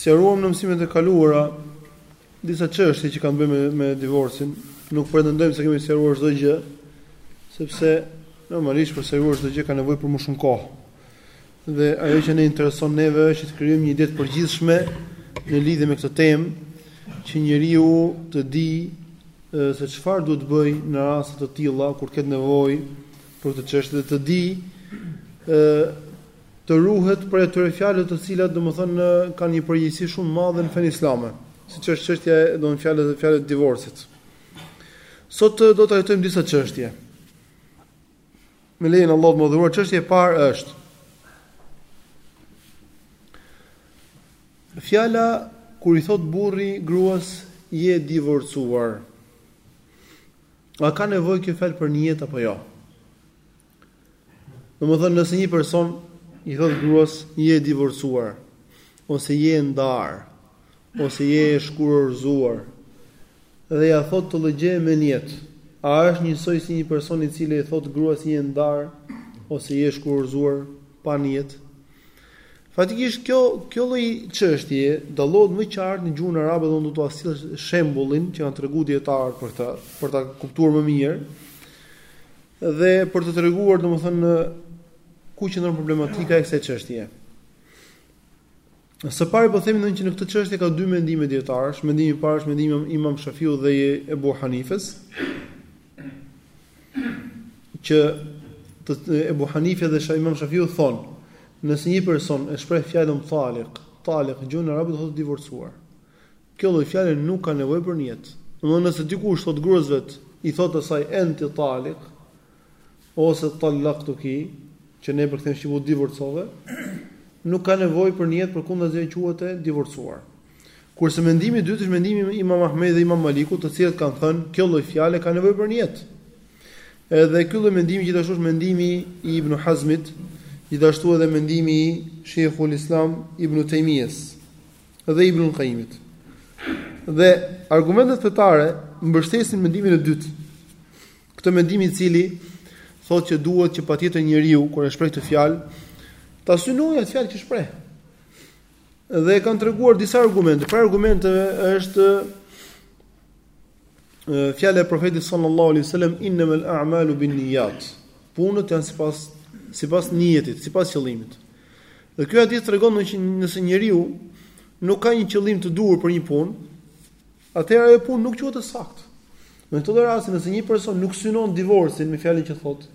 Sqaruam në mësimet e kaluara disa çështje që kanë të bëjnë me, me divorcin. Nuk pretendojmë se kemi sqaruar çdo gjë, sepse normalisht për të sqaruar çdo gjë ka nevojë për më shumë kohë. Dhe ajo që na intereson neve është të krijojmë një ide të përgjithshme në lidhje me këtë temë, që njeriu të dijë se çfarë duhet të bëjë në raste të tilla kur të ketë nevojë për këtë çështje dhe të dijë të ruhet prej atyre fjalëve të cilat domethënë kanë një përgjegjësi shumë të madhe në fenë islame, siç është çështja e domethënë fjalët e fjalët e divorcit. Sot do të trajtojmë disa çështje. Me lejen e Allahut të madhëruar, çështja e parë është Fjala kur i thot burri gruas je e divorcuar. A ka nevojë kjo fjalë për nijet apo jo? Ja? Domethënë nëse një person i thotë gruas je e divorcuar ose je e ndarë ose je e shkurorëzuar dhe ja thotë këtë lloj gjëje me nijet, a është njësoj si një person i cili i thotë gruas je e ndarë ose je e shkurorëzuar pa nijet? Faktikisht kjo kjo lloj çështjeje dallohet më qartë në gjuhën arabe dhe unë do t'ua sjell shembullin që kanë treguar dijetarët për këtë, për ta kuptuar më mirë. Dhe për të treguar domethënë ku qëndron problematika e kësaj çështjeje. Së pari po themi domethënë që në këtë çështje ka dy mendime dietarësh, mendimi i parë është mendimi i Imam Shafiu dhe i Ebu Hanifes. Që Ebu Hanife dhe Imam Shafiu thonë, nëse një person e shpreh fjalën talik, talik në gjuhën arabe do të thotë e divorcuar. Kjo lloj fjale nuk ka nevojë për nijet. Domethënë nëse dikush thotë gruas vet, i thotë asaj enti talik ose tallaktuki, që ne e përkthejmë në shqip u divorcove, nuk ka nevojë për nijet, përkundrazi ajo quhet e divorcuar. Kurse mendimi i dytë është mendimi i Imam Ahmedit dhe Imam Malikut, të cilët kanë thënë, kjo lloj fjale ka nevojë për nijet. Edhe ky lloj mendimi gjithashtu është mendimi i Ibn Hazmit, gjithashtu edhe mendimi i Shejhul Islam Ibn Tejmijes. dhe Ibnul Kajimit. Dhe argumentet fetare mbështesin mendimin e dytë. Këtë mendim i cili thotë që duhet që patjetër njeriu kur e shpreh këtë fjalë ta synojë atë fjalë që shpreh. Dhe kanë treguar disa argumente. Prej argumenteve është Fjala e Profetit sallallahu alaihi wasallam innamal a'malu binniyat. Punët janë sipas sipas nijetit, sipas qëllimit. Dhe ky hadith tregon se nëse njeriu nuk ka një qëllim të duhur për një punë, atëherë ajo punë nuk quhet e saktë. Në këtë rast, nëse një person nuk synon divorcin me fjalën që thotë,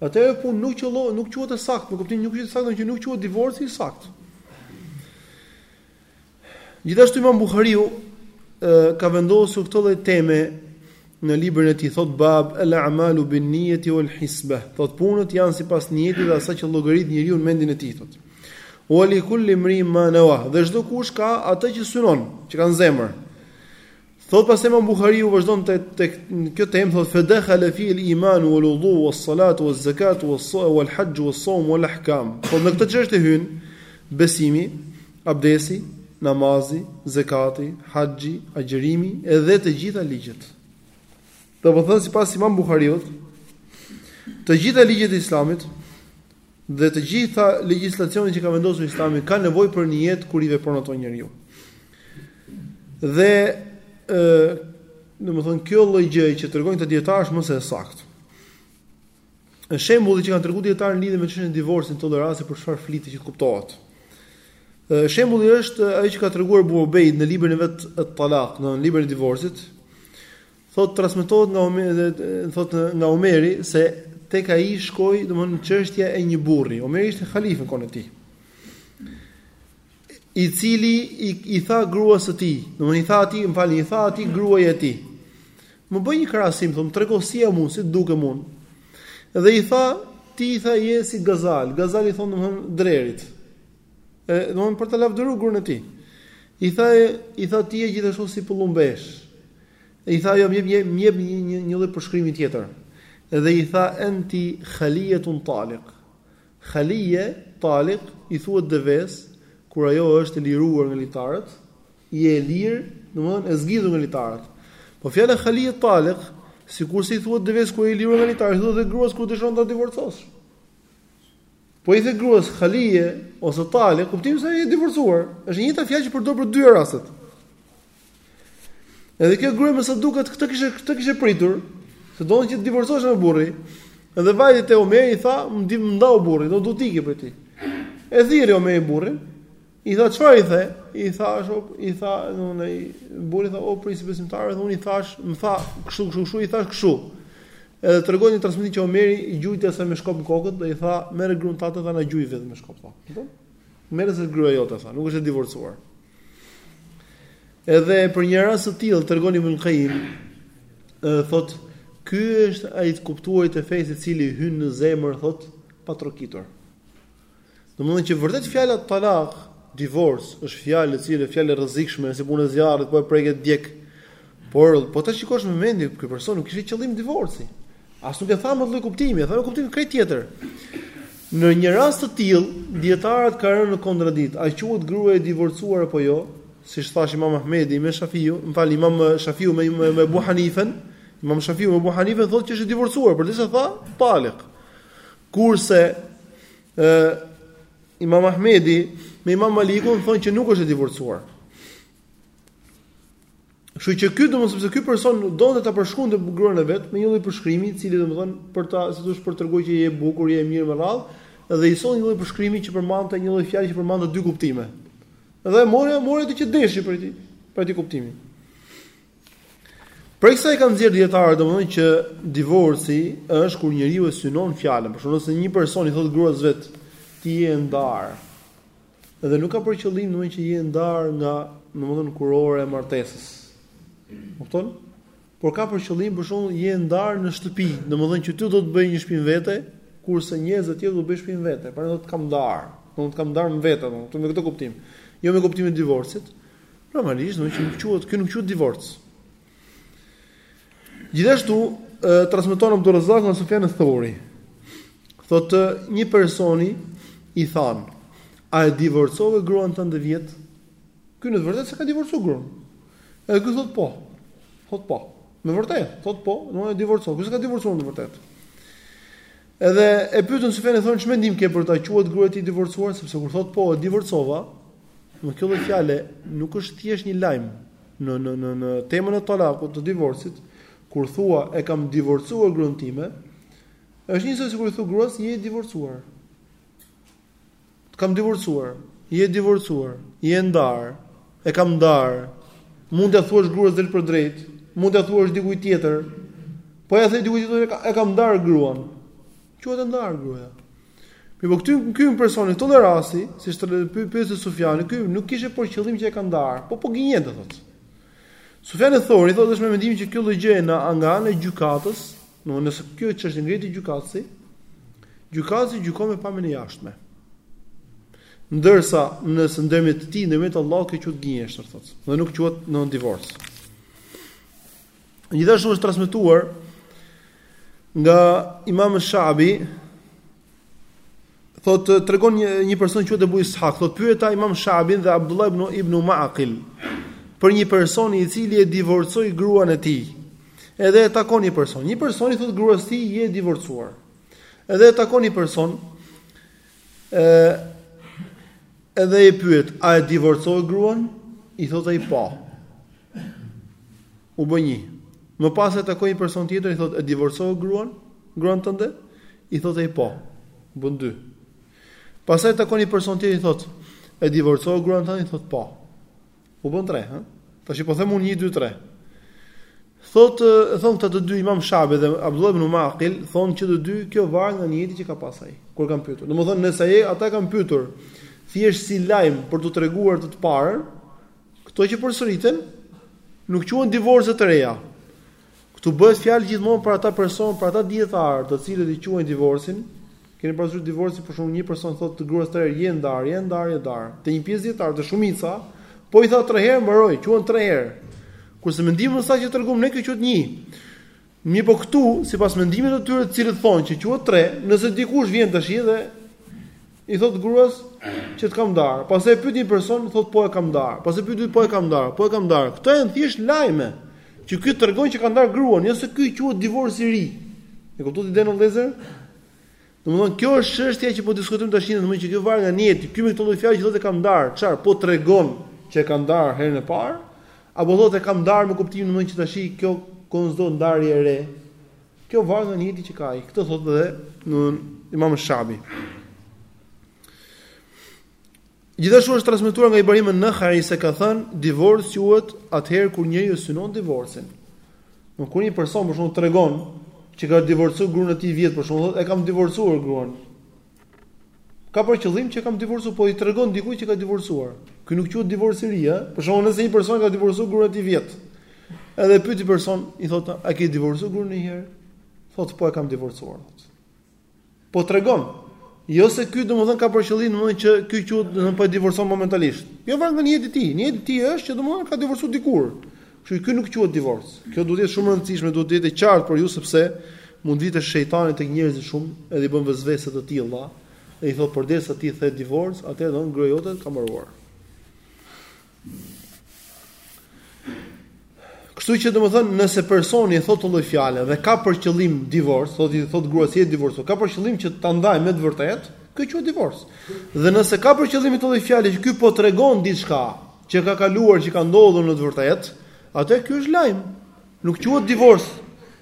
atëherë ajo punë nuk qëllo, nuk quhet e saktë, në kuptimin nuk quhet e saktë, që nuk quhet divorci i saktë. Gjithashtu Imam Buhariu ka vendosur këtë lloj teme në librin e tij, thot Bab el a'malu bin niyati wal hisba. Thot punët janë sipas nijetit dhe asaj që llogarit njeriu në mendjen e tij thot. Wa li kulli imriin ma nawa. Dhe çdokush ka atë që synon, që ka në zemër. Thotë pastaj Imam Buhariu vazhdon te tek kjo temë thotë fe dakhala fihi el iman wal wudu was salat waz zakat was sa wal hajj was sawm wal ahkam. Po në këtë çështje hyn besimi, abdesi, namazi, zekati, haxhi, agjërimi edhe të gjitha ligjet. Domethënë sipas Imam Buhariut, të gjitha ligjet e Islamit dhe të gjitha legjislacionet që ka vendosur Islami kanë nevojë për nijet kur i vepron ato njeriu. Dhe ë, domethënë kjo lloj gjëje që tregojnë dijetarët është më se e saktë. Një shembull që kanë treguar dijetarët në lidhje me çështjen e divorcit tolerancë për çfarë flitet që të kuptohet. Ë shembulli është ai që ka treguar Ebu Ubejd në librin e vet At-Talaq, në librin e divorcit, Thotë transmetohet nga Omeri, thotë nga Omeri se tek ai shkoi, domthonë çështja e një burri. Omeri ishte halife në kohën e tij. I cili i, i tha gruas së tij, domthonë i tha atij, më falni, i tha atij gruaja e tij. Më bëj një krahasim, domthonë tregoja mua si dukem unë. Dhe i tha, ti i tha je si gazal. Gazal i thonë domthonë drerit. E domthonë për të lavdëruar gruan e tij. I tha i tha ti je gjithashtu si pëllumbeshë. Dhe i tha, jo, më jep, më jep një, një, një lloj përshkrimi tjetër. Dhe i tha, enti khalijetun talik. Khalije, talik, i thuhet devesë, kur ajo është e liruar nga litarët, e lirë, domethënë, e zgjidhur nga litarët. Po fjala khalije talik, sikurse i thuhet devesë, kur e liruar nga litarët, i thuhet dhe gruas kur dëshiron ta divorcosh. Po i the gruas khalije, ose talik, kuptimi se e divorcuar, është një fjalë që përdoret për dy rastet. Edhe kjo grua me sa duket këtë kishte këtë kishte pritur, se donte që të divorcohej me burrin. Edhe vajti te Omeri i tha, "Më ndau burrin, do të ikë prej tij." E thirri Omeri burrin, i tha, "Çfarë i the?" I tha, "I tha, domethënë ai burri tha, "O prijësi i besimtarëve, dhe unë i thash, më tha, kështu, kështu, kështu i thash kështu." Edhe tregon një transmetim që Omeri i gjuajti asaj me shkop në kokë dhe i tha, "Merr gruan tënde dhe na gjuaj vetëm me shkop." Kupton? Merr se gruaja jote tha, nuk është e divorcuar. Edhe për një rast të tillë tregon Ibn Qayyim, ë thotë, ky është ai të kuptuarit e fesë i cili hyn në zemër thotë pa trokitur. Domthonjë që vërtet fjala talak, divorc, është fjalë e cila fjalë e rrezikshme, si punë e zjarrit, po e preke të djeg. Por po ta shikosh me mendje, ky person nuk kishte qëllim divorci. As nuk e tha me lloj kuptimi, e tha me kuptim krejt tjetër. Në një rast të tillë, dijetarët kanë rënë në kontradikt, a quhet gruaja e divorcuar apo jo? Siç thashë Imam Ahmedi me Shafiu, më fal Imam Shafiu me me, me Ebu Hanifen, Imam Shafiu me Ebu Hanifen thotë që është e divorcuar, përderisa tha talik. Kurse ë Imam Ahmedi me Imam Malikun thonë që nuk është e divorcuar. Kështu që ky domethënë sepse ky person donte ta përshkruante gruan e vet me një lloj përshkrimi, i cili domethënë për ta, si t'thuash, për t'treguar që je e bukur, je e mirë me radhë, dhe i solli një lloj përshkrimi që përmbante një lloj fjale që përmbante dy kuptime. Dhe mori mori atë që deshi për ti, për ti kuptimin. Për kësaj kanë nxjerr dijetarët domethënë që divorci është kur njeriu e synon fjalën, por për shembull nëse një person i thotë gruas vet ti je e ndarë, Dhe nuk ka për qëllim domthon që je ndarë nga domthon kurora e martesës. Kupton? Por ka për qëllim për shembull je ndarë në shtëpi, domthon që ty do të bëj një shpi më vete, kurse njerëzit e tjerë do të bëjnë shpi më vete, pra do të kam ndarë, do të kam ndarë më vete, domthon me këtë kuptim. Jo me kuptimin e divorcit. Normalisht, domthon që nuk quhet, kjo nuk quhet divorc. Gjithashtu, transmeton Abdurrazak nga Sufjan al-Thauri, thotë një personi i thanë, a e divorcove gruan tënde vjet? Ky në të vërtetë s'e ka divorcuar gruan. Edhe ky thotë po. Thotë po. Me vërtet, thotë po, unë e divorcova. Ky s'e ka divorcuar në të vërtetë. Edhe e pyetën Sufjanin thonë ç'mendim ke për të a quhet gruaja e tij e divorcuar, sepse kur thotë po, e divorcova, edhe kjo fjalë nuk është thjesht një lajm, Në në në në temën e talakut, të divorcit, kur thua e kam divorcuar gruan time, është njësoj sikur i thua gruas je e divorcuar. Të kam divorcuar, je e divorcuar, je e ndarë, e kam ndarë. Mund t'ia thuash gruas drejtpërdrejt, mund t'ia thuash dikujt tjetër. Po ia the dikujt tjetër e kam ndarë gruan. Quhet e ndarë gruaja. Mirëpo këtu ky personi këtu në rasti, siç u pyet Sufjani, ky nuk kishte për qëllim që e ka ndarë, po po gënjente thotë. Sufjani Thori thotë është me mendimin që kjo lloj gjëje në nga ana e gjykatës, do nëse kjo çështje ngrihet te gjykatësi, gjykatësi gjykon me pamjen e jashtme. Ndërsa nëse ndërmjet të tij, ndërmjet Allahut kjo quhet gënjeshtër thotë, dhe nuk quhet më divorc. Gjithashtu është transmetuar nga Imam Shabi, thot tregon një një person quhet Abu Ishaq, thot pyeta Imam Shabin dhe Abdullah ibn, ibn Ma'qil për një person i cili e divorcoi gruan e tij. Edhe e takon një person. Një person i thot gruas së tij je e divorcuar. Edhe e takon një person Ë edhe i pyet, a e divorcove gruan? I thotë ai po. U bë një. Më pas e takoi një person tjetër, i thotë, e divorcove gruan? Gruan tënde? I thotë ai po. U bën dy. Pastaj e takon një person tjetër, i thotë, e divorcove gruan tënde? I thotë po. U bën tre, ha? Tashi po them unë 1 2 3. Thot thon këta të dy Imam Shabi dhe Abdullah ibn Maqil thon që të dy kjo varet nga nijeti që ka pas ai kur e kanë pyetur. Domethënë nëse ai ata e kanë pyetur thjesht si lajm për t'u treguar të të parën, këto që përsëriten nuk quhen divorce të reja. Këtu bëhet fjalë gjithmonë për ata persona, për ata dijetarë, të cilët i quajnë divorcin, keni parasysh divorci për shembull një person i thotë gruas tre herë je ndar, je ndar, je ndar. Te një pjesë dijetarësh shumica, po i tha tre herë mbaroi, quhen tre herë. Kurse mendimi më i saktë që tregum ne kjo quhet një. Mirëpo këtu, sipas mendimit të tyre të cilët thonë që quhet tre, nëse dikush vjen tashi dhe I thotë gruas, Që të kam ndarë. Pastaj e pyet një person, thotë po e kam ndarë. Pastaj pyet i dyti, po e kam ndarë, po e kam ndarë. Këto janë thjesht lajme që ky tregon që e ka ndarë gruan, jo se ky quhet divorc i ri. E kuptuat idenë vëllezër? Domthon kjo është çështja që po diskutojmë tash, domthon që kjo varet nga nijeti. Ky me këto lloj fjalë që thotë e kam ndarë, çfarë po tregon që e ka ndarë herën e parë? Apo thotë e kam ndarë me kuptimin domthon që tash kjo konsiderohet ndarje e re? Kjo varet nga nijeti që ka ai. Këtë thotë edhe në Imam Shabi. Gjithashtu është transmetuar nga Ibrahim an-Nakhai se ka thënë divorc quhet atëherë kur njeriu synon divorcin. Në kur një person për shembull tregon që ka divorcuar gruan e tij vjet për shembull thotë e kam divorcuar gruan. Ka për qëllim që e kam divorcuar, po i tregon dikujt që ka divorcuar. Ky nuk quhet divorc i ri, ë? Për shembull, nëse një person ka divorcuar gruan e tij vjet, edhe e pyet një person, i thotë, "A ke divorcuar gruan një herë?" Thotë, "Po e kam divorcuar." Po tregon. Jo se ky domethënë ka për qëllim domethënë që ky quhet domethënë po e divorcon momentalisht. Jo, varet nga nijeti i tij, nijeti i tij është që domethënë e ka divorcuar dikur. Kështu që ky nuk quhet divorc. Kjo duhet të jetë shumë e rëndësishme, duhet të jetë e qartë për ju sepse mund t'vijë shejtani tek njerëzit shumë, edhe i bën vesvese të tilla, dhe i thotë përderisa ti the divorc, atëherë domethënë gruaja jote ka mbaruar. Kështu që domethënë nëse personi e thotë këtë lloj fjalë dhe ka për qëllim divorc, thotë i thotë gruas je divorc, ka për qëllim që ta ndajë me të vërtetë, kjo quhet divorc. Dhe nëse ka për qëllim këtë lloj fjalë që ky po tregon diçka, që ka kaluar që ka ndodhur në të vërtetë, atë ky është lajm. Nuk quhet divorc.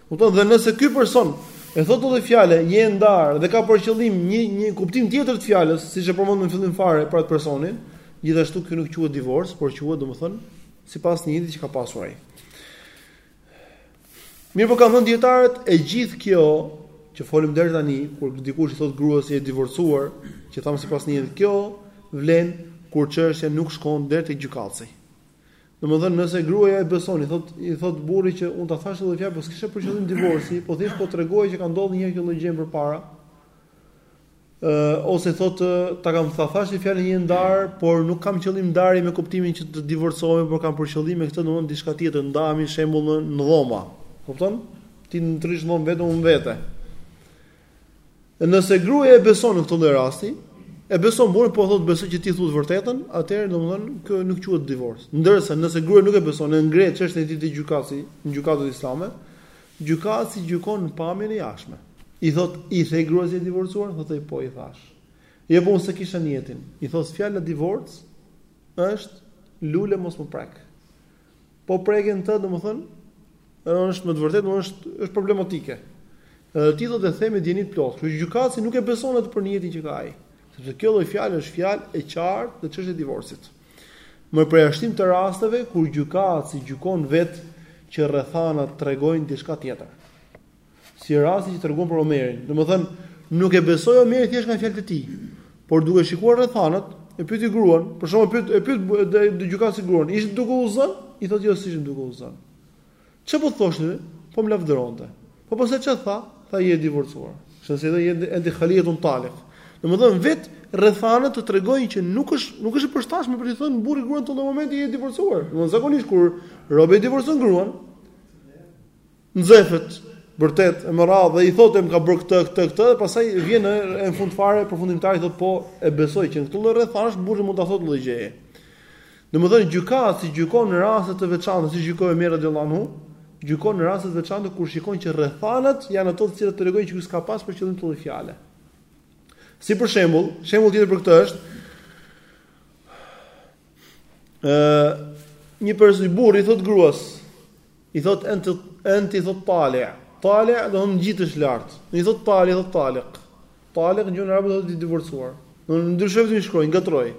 Kupton? Dhe nëse ky person e thotë këtë fjalë, je e ndarë dhe ka për qëllim një një kuptim tjetër të fjalës, siç e përmendëm në fillim fare për atë personin, gjithashtu ky nuk quhet divorc, por quhet domethënë sipas nijetit që ka pasur ai. Mirëpo kanë thënë dijetarët e gjithë kjo që folëm deri tani kur dikush i thotë gruas se je divorcuar, që thamë sipas nijetit kjo vlen kur çështja nuk shkon deri te gjykatësi. Domethënë nëse gruaja e beson i thotë i thotë burri që unë ta thashë këtë fjalë po s'kisha për qëllim divorcin, po thjesht po tregoja që ka ndodhur një herë kjo lloj gjëje përpara. Ë, ose thotë, ta kam tha, thashë fjalën je ndarë, por nuk kam për qëllim ndarje me kuptimin që të divorcohemi, por kam për qëllim me këtë domethënë diçka tjetër, ndahemi shembull në në dhoma. Kupton? Ti në trish dhomë vetëm unë vete. Nëse gruaja e beson në këtë lloj rasti, e beson burrin, po thotë besoj që ti thua të vërtetën, atëherë domethënë kjo nuk quhet divorc. Ndërsa nëse gruaja nuk e beson, e ngre çështjen e tij te gjykatësi, në gjykatën islame, Gjykatësi gjykon në pamjen e jashtme. I thotë, I the gruas je divorcuar? Thotë ai, Po, i thashë. Jo, po unë s'e kisha nijetin. I thotë, Fjala divorc është lule mos më prek. Po preken të, domethënë, edhe është me të vërtetë, më është është problematike. Edhe ti e the me dijeni të plotë, kështu që gjykatësi nuk e beson atë për nijetin që ka ai, sepse kjo lloj fjalë është fjalë e qartë në çështjen e divorcit. Me përjashtim të rasteve kur gjykatësi gjykon vetë që rrethanat tregojnë diçka tjetër. Si rasti që treguam për Omerin, domethënë nuk e besoi Omeri thjesht nga fjalët e tij, por duke shikuar rrethanat, e pyeti gruan, për shembull e pyet e pyet gjykatësi gruan, ishit duke u zënë? I thotë jo, s'ishim duke u zënë. Ça po thoshte ti? Po më lavdëronte. Po pastaj ç'a tha? Tha je e divorcuar. Kështu se je enti khaliyatun taliq. Domethënë vet rrethanat të tregojnë që nuk është nuk është e përshtatshme për të thënë burri gruas në këtë lloj momenti je e divorcuar. Domethënë zakonisht kur robi e divorcon gruan, nxehet vërtet e me radhë dhe i thotë më ka bërë këtë këtë këtë dhe pastaj vjen në në fund fare përfundimtar i thotë po e besoj që në këtë lloj rrethane burri mund ta thotë këtë lloj gjëje. Domethënë gjykatësi gjykon në raste të veçanta, siç gjykoi Omeri radhiyallahu anhu, gjykon në raste të veçanta kur shikon që rrethanat janë ato të cilat tregojnë që ky s'ka pas për qëllim këtë lloj fjale. Si për shembull, shembull tjetër për këtë është ë një person i burri i thot gruas, i thot enti enti thot tale. Tale do thotë ngjitesh lart. I thot tale, i thot talek. Talek në gjuhën arabe do thotë divorcuar. Domethënë ndryshon vetëm shkronja, ngatërroi.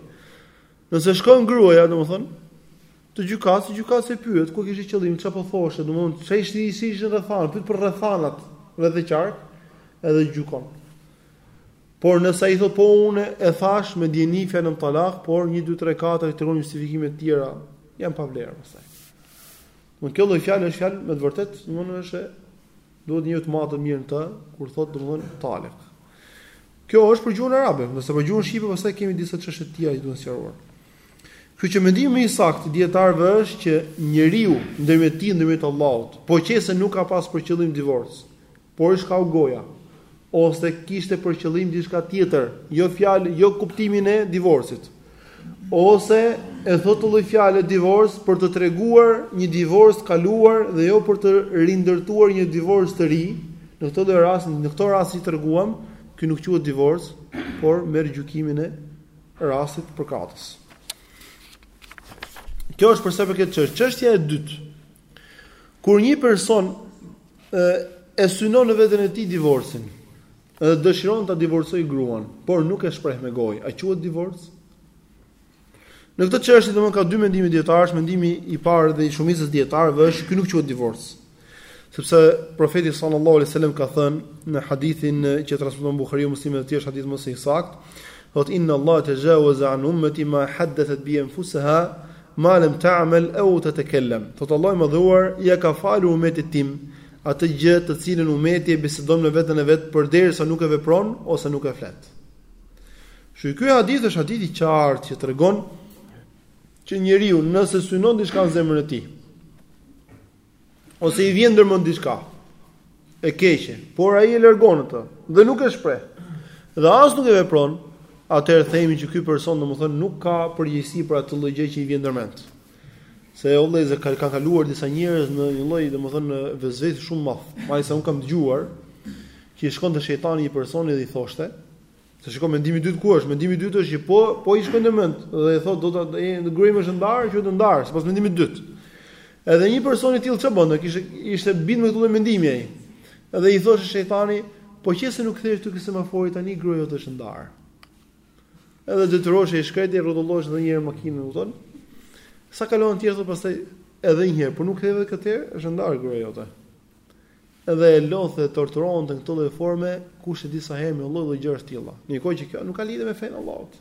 Nëse shkon gruaja, domethënë, te gjykatësi, gjykatësi e pyet, ku kishte qëllimin, çfarë po thoshte, domethënë, çfarë ishte si ishin rrethanat, pyet për rrethanat, rreth e qark, edhe gjykon. Por nëse ai thotë po unë e thash me dijeni fjalën talak, por 1 2 3 4 tregon justifikime të tjera, janë të pavlera pastaj. Në kjo lloj fjalë është fjalë me të vërtetë, domethënë është Duhet njeriu të matet mirë kur thotë domethënë talak. Kjo është për gjuhën arabe, kurse për gjuhën shqipe pastaj kemi disa çështje të tjera që duhen sqaruar. Kështu që mendimi më i saktë i dijetarëve është që njeriu ndërmjet tij ndërmjet Allahut, po qe se nuk ka pas për qëllim divorc, por i shkau goja. ose kishte për qëllim diçka tjetër, jo fjalë, jo kuptimin e divorcit. Ose e thotë këtë lloj fjale divorc për të treguar një divorc të kaluar dhe jo për të rindërtuar një divorc të ri, në këtë lloj rast, në këtë rast që treguam, ky nuk quhet divorc, por merr gjykimin e rastit përkatës. Kjo është për sa i përket kësaj çështje. Çështja e dytë, Kur një person e, e synon në veten e tij divorcin, edhe dëshiron ta divorcojë gruan, por nuk e shpreh me gojë, a quhet divorc? Në këtë çështje domethënë ka dy mendime dijetarësh, mendimi i parë dhe i shumicës së dijetarëve është ky nuk quhet divorc. Sepse profeti sallallahu alejhi ue sellem ka thënë në hadithin që transmeton Buhariu Muslimi dhe të tjerë hadith më se i saktë, thotë inna Allah tajawaza an ummati ma haddathat bihi anfusaha Ma lem ta'mel au tatakallem. Thotë Allahu i Madhëruar, ia ka falur umetit tim atë gjë të cilën umeti e bisedon me veten e vet përderisa nuk e vepron ose nuk e flet. Kështu ky hadith është hadith i qartë që tregon që njeriu nëse synon diçka në zemrën e tij, Ose i vjen ndërmend diçka e keqe, por ai e largon atë dhe nuk e shpreh. Dhe as nuk e vepron, atëherë themi që ky person domethënë nuk ka përgjegjësi për atë lloj gjëje që i vjen ndërmend. Se o vëllezër ka kanë kaluar disa njerëz në një lloj domethënë vesvesi shumë madh. Madje sa unë kam dëgjuar që i shkonte shejtani një personi dhe i thoshte, Të shikoj mendimi i dytë ku është? Mendimi i dytë është që po po i shkon në mend dhe i thotë do ta ndaj gruan është ndarë, quhet e ndarë, sipas mendimit të dytë. Edhe një person i tillë çfarë bën? Kishte ishte bindur me këtë mendim ai. Edhe i thoshte shejtani, po qe se nuk kthehesh te ky semafori tani gruaja jote është ndarë. Edhe detyrohej i shkreti rrotullonte edhe një herë makinën, u thon. Sa kalon tjetër pastaj edhe një herë, po nuk u ktheve këtë herë, është ndarë gruaja jote. Edhe e lodhte, torturonte në këtë lloj forme, kush e di sa herë me lloj-lloj gjërash të tilla. Ndërkohë që kjo nuk ka lidhje me fenë e Allahut.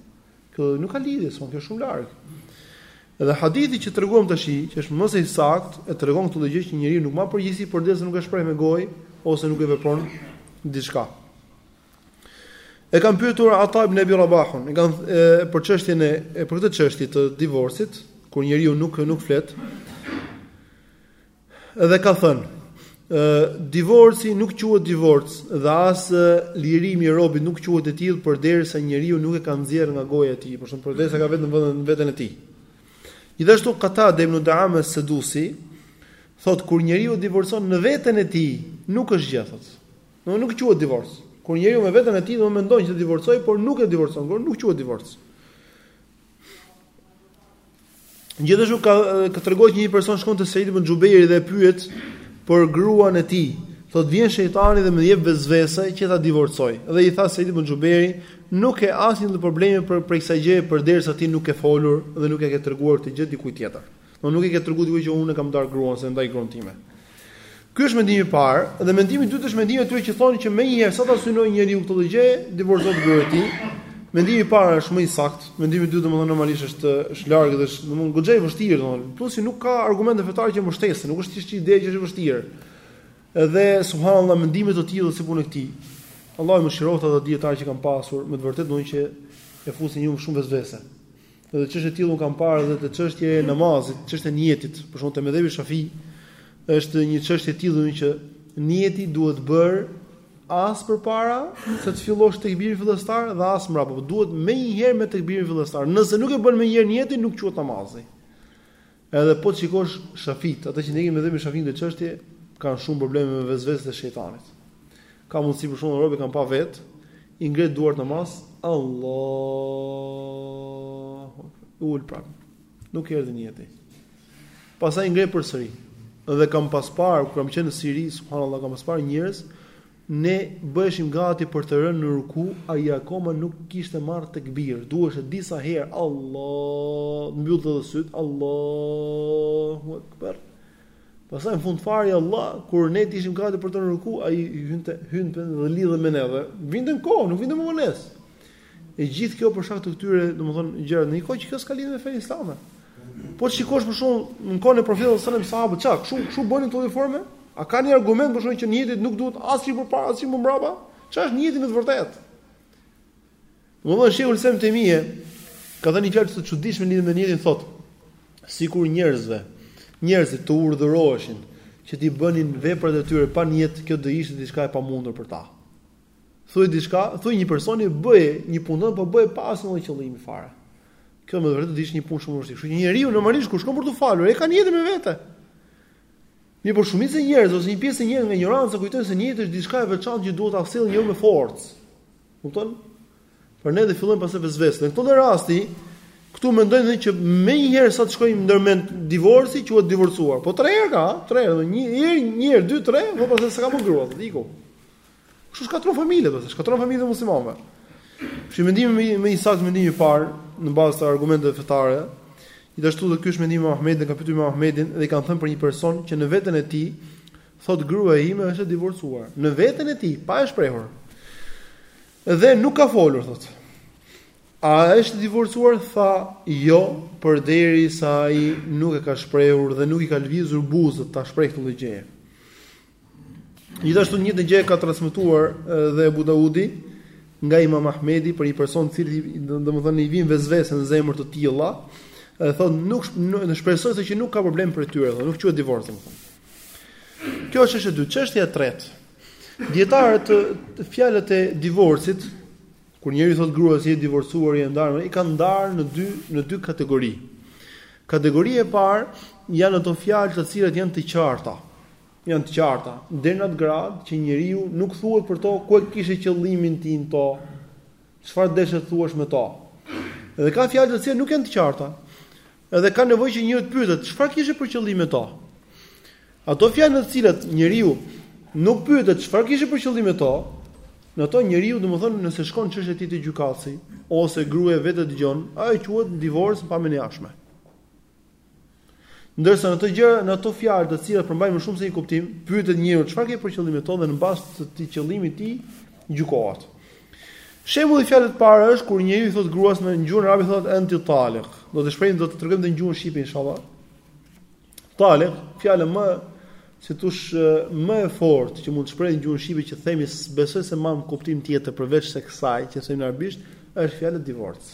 Kjo nuk ka lidhje, kjo është shumë larg. Edhe hadithi që treguam tash, që është më se i saktë, e tregon këtë gjë që njeriu nuk mban përgjegjësi përderisa nuk e shpreh me gojë ose nuk e vepron diçka. E kanë pyetur Ata ibn Abi Rabahun, e kanë për çështjen e, e për këtë çështje të divorcit, kur njeriu nuk nuk flet. Edhe ka thënë, ë divorci nuk quhet divorc dhe as lirimi i robit nuk quhet e tillë përderisa njeriu nuk e ka nxjerrë nga goja e tij, për shembull përderisa e ka vetëm në veten e tij. Gjithashtu Katade ibn Daame Sedusi thot kur njeriu divorcon në veten e tij, nuk është gjë thot. Do nuk quhet divorc. Kur njeriu me veten e tij do mendon që të divorcojë, por nuk e divorcon, nuk quhet divorc. Gjithashtu ka ka treguar që një person shkon te Said ibn Xhubejri dhe e pyet për gruan e tij. Thot vjen shejtani dhe më jep vesvese që ta divorcoj. Dhe i tha Said ibn Xhubejri, nuk ke asnjë problem për prej kësaj gjëje përderisa ti nuk ke folur dhe nuk e ke treguar këtë gjë dikujt tjetër. Do nuk i ke tregu dikujt që unë kam ndar gruan se ndaj gruan time. Ky është mendimi i parë dhe mendimi i dytë është mendimi i tyre që thonë që menjëherë sa ta synojë njeriu këtë gjë, divorcohet gruaja e tij. Mendimi i parë është më i saktë, mendimi i dytë domethënë normalisht është është larg dhe është domethënë goxhë i vështirë domethënë. Plus që nuk ka argumente fetare që mbështesin, nuk është thjesht ideja që është e vështirë. Edhe subhanallahu mendime të tilla si puna e këtij. Allahu mëshiroftë ata dietar që kanë pasur, me të vërtetë domethënë që e fusin njeriun shumë në vesvese. Dhe çështje të tilla un kam parë edhe te çështje e namazit, çështje e nijetit, për shembull te medhhebi shafi, është një çështje e tillë që nijeti duhet bër as përpara se të fillosh tekbirin fillestar dhe as mbrapa, po duhet menjëherë me tekbirin fillestar. Nëse nuk e bën menjëherë nijetin nuk quhet namazi. Edhe po të shikosh shafitë, ata që ndjekin medhhebin shafi në këtë çështje kanë shumë probleme me vesveset e shejtanit. Ka mundësi për shembull robi, kam pa vet, i ngre duart në namaz, Allahu ul prap. Nuk erdhi nijeti. Pastaj i ngre përsëri. Dhe kam pas par, kur kam qenë në Siri, subhanallahu, kam pas par njerëz Ne bëheshim gati për të rënë në ruku, ai akoma nuk kishte marrë tekbir, duheshte disa herë, Allah, mbyllte dhe sytë, Allahu Ekber. Pastaj në fund fare Allah, kur ne të ishim gati për të rënë ruku, ai hynte, hynte dhe lidhej me ne. Dhe vinte në kohë, nuk vinte me vonesë. E gjithë kjo për shkak të këtyre, domethënë, gjëra në një kohë që kjo s'ka lidhje me fenë islame. Po shikosh për shembull, në kohën e profetit sallallahu alajhi wasallam sahabët çfarë, kshu, kshu bënin këto në këtë formë? A ka një argument për shembull që nijeti nuk duhet as çikë më para, as çikë më mbrapa? Çfarë është nijeti në të vërtetë? Domethënë shejhul Islam ibn Tejmije, ka thënë një fjalë të çuditshme lidhur me nijetin thotë, sikur njerëzve, njerëzit të urdhëroheshin që t'i bënin veprat e tyre pa nijet, kjo do ishte diçka e pamundur për ta. Thuaj diçka, thuaj një personi bëj një punë, po bëj pa asnjë qëllim fare. Kjo me vërtet do ishte një punë shumë e vështirë. Kështu që njeriu normalisht kur shkon për të falur, e ka nijetin me vete. Mirëpo shumica e njerëzve ose një pjesë e njerëzve nga ignoranca kujtojnë se një jetë është diçka e veçantë që duhet ta sjellë njeriu me forcë. Kupton? Prandaj dhe fillojnë pastaj vesveset. Në këtë rastin këtu mendojnë që menjëherë sa të shkojë ndërmend divorci, quhet divorcuar. Po, tre herë ka, tre herë, një herë, një herë, dy, tre, pastaj s'ka më grua, iku. Kështu shkatërron familje, do të shkatërron familje të muslimanëve. Ky është mendimi më i saktë mendimi i parë në bazë të argumenteve fetare. Gjithashtu dhe ky është mendimi i Imam Ahmedit, e kanë pyetur Imam Ahmedin dhe i kanë thënë për një person që në veten e tij thotë gruaja ime është e divorcuar. Në veten e tij, pa e shprehur. Dhe nuk ka folur thotë. A është divorcuar? Tha, jo, përderisa ai nuk e ka shprehur dhe nuk i ka lëvizur buzët ta shprehë këtë gjë. Gjithashtu të njëjtën gjë ka transmetuar dhe Abu Daudi nga Imam Ahmedi për një person i cili domethënë i vijnë vesvese në zemër të tilla, e thotë nuk, unë shpresoj se që nuk ka problem për të, thotë nuk quhet divorc domethënë. Kjo është çështja e dytë, çështja e tretë. Dietarët fjalët e divorcit kur njeriu i thotë gruas se je divorcuar, je ndarë, i kanë ndarë në dy në dy kategori. Kategoria e parë janë ato fjalë të cilat janë të qarta, janë të qarta, deri në atë gradë që njeriu nuk thuhet për to ku e kishe qëllimin ti në to, çfarë deshe të thuash me to. Dhe ka fjalë të cilat nuk janë të qarta. Edhe ka nevojë që njeriu të pyetet, çfarë kishe për qëllim me to? Ato fjalë në të cilat njeriu nuk pyetet çfarë kishe për qëllim me to, në to njeriu domethënë nëse shkon çështja e tij te gjykatësi ose gruaja vetë dëgjon, ajo quhet divorc i menjëhershëm. Ndërsa në të gjëra, në ato fjalë të cilat përmbajnë më shumë se një kuptim, pyetet njeriu çfarë ke për qëllim me to dhe në bazë të atij qëllimit të tij gjykohet. Shembulli i fjalës parë është kur njeriu i thotë gruas në gjuhën arabe thotë anti taliq. Do të shprehim do të tregojmë në gjuhën shqipe inshallah. Taliq, fjala më si të thush më e fortë që mund të shprehim në gjuhën shqipe që themi besoj se s'mban kuptim tjetër përveç se kësaj që themi në arabisht është fjala divorc.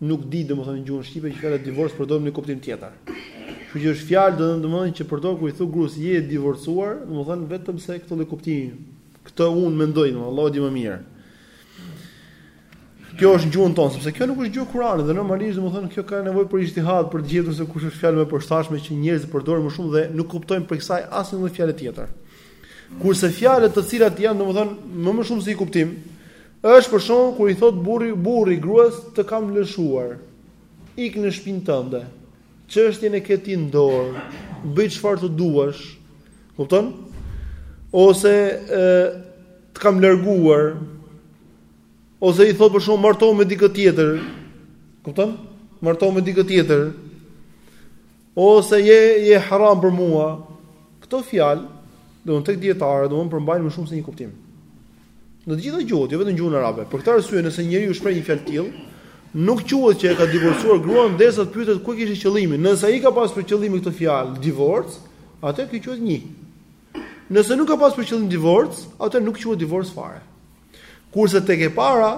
nuk di domethënë gjuhën shqipe që fjala divorc përdoret në kuptim tjetër. Kështu që është fjalë do të thonë që përdoret kur i thu gruas je e divorcuar, do të thonë vetëm me këtë lloj kuptimi. Këtë unë mendoj, domethënë Allahu di më mirë. Kjo është gjuhën tonë, sepse kjo nuk është gjuhë e Kur'anit dhe normalisht domethënë kjo ka nevojë për ixhtihad për të gjetur se kush është fjalë më përshtatshme që njerëzit përdorin më shumë dhe nuk kuptojnë prej kësaj asnjë lloj fjale tjetër. Kurse fjalët të cilat janë domethënë me më shumë se një kuptim, Është për shembull kur i thotë burri burri gruas të kam lëshuar, ik në shpinë tënde, çështjen e ke ti në dorë, bëj çfarë të duash. Kupton? Ose e, të kam larguar. Ose i thotë për shembull martohu me dikë tjetër. Kupton? Martohu me dikë tjetër. Ose je haram për mua. Këto fjalë, domthonë tek dietarët, domthonë përmbajnë më shumë se një kuptim. Në të gjitha gjuhët, jo vetëm në gjuhën arabe. Për këtë arsye, nëse njeriu shpreh një fjalë të tillë, nuk quhet që e ka divorcuar gruan derisa të pyetet ku e kishte qëllimin. Nëse ai ka pas për qëllim këtë fjalë divorc, atëherë kjo quhet një. Nëse nuk ka pas për qëllim divorc, atëherë nuk quhet divorc fare. Kurse tek e para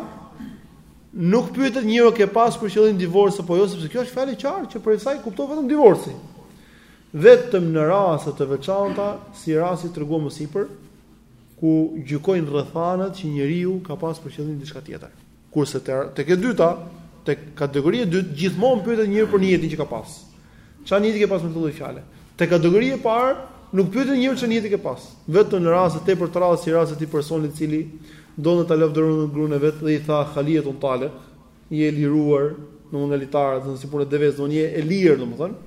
nuk pyetet njeriu ke pas për qëllim divorc apo jo, sepse kjo është fjalë e qartë që prej saj kupton vetëm divorci. Vetëm në raste të veçanta, si rasti që treguam më sipër, ku gjykojnë rrethanat që njeriu ka pas për qëllim diçka tjetër. Kurse tek e dyta, tek kategoria e dytë gjithmonë pyetet njeriu për nijetin që ka pas. Çfarë nijeti ke pas me këtë lloj fjale? Te kategori e parë nuk pyetet njeriu çfarë nijeti ke pas. Vetëm në raste tepër të rralla si rasti i atij personit i cili donte ta lavdëronte gruan e vet dhe i tha halijetun talik, je e liruar, domthonë nga litarët, domthonë sikur një deve, domthonë je e lirë, domthonë.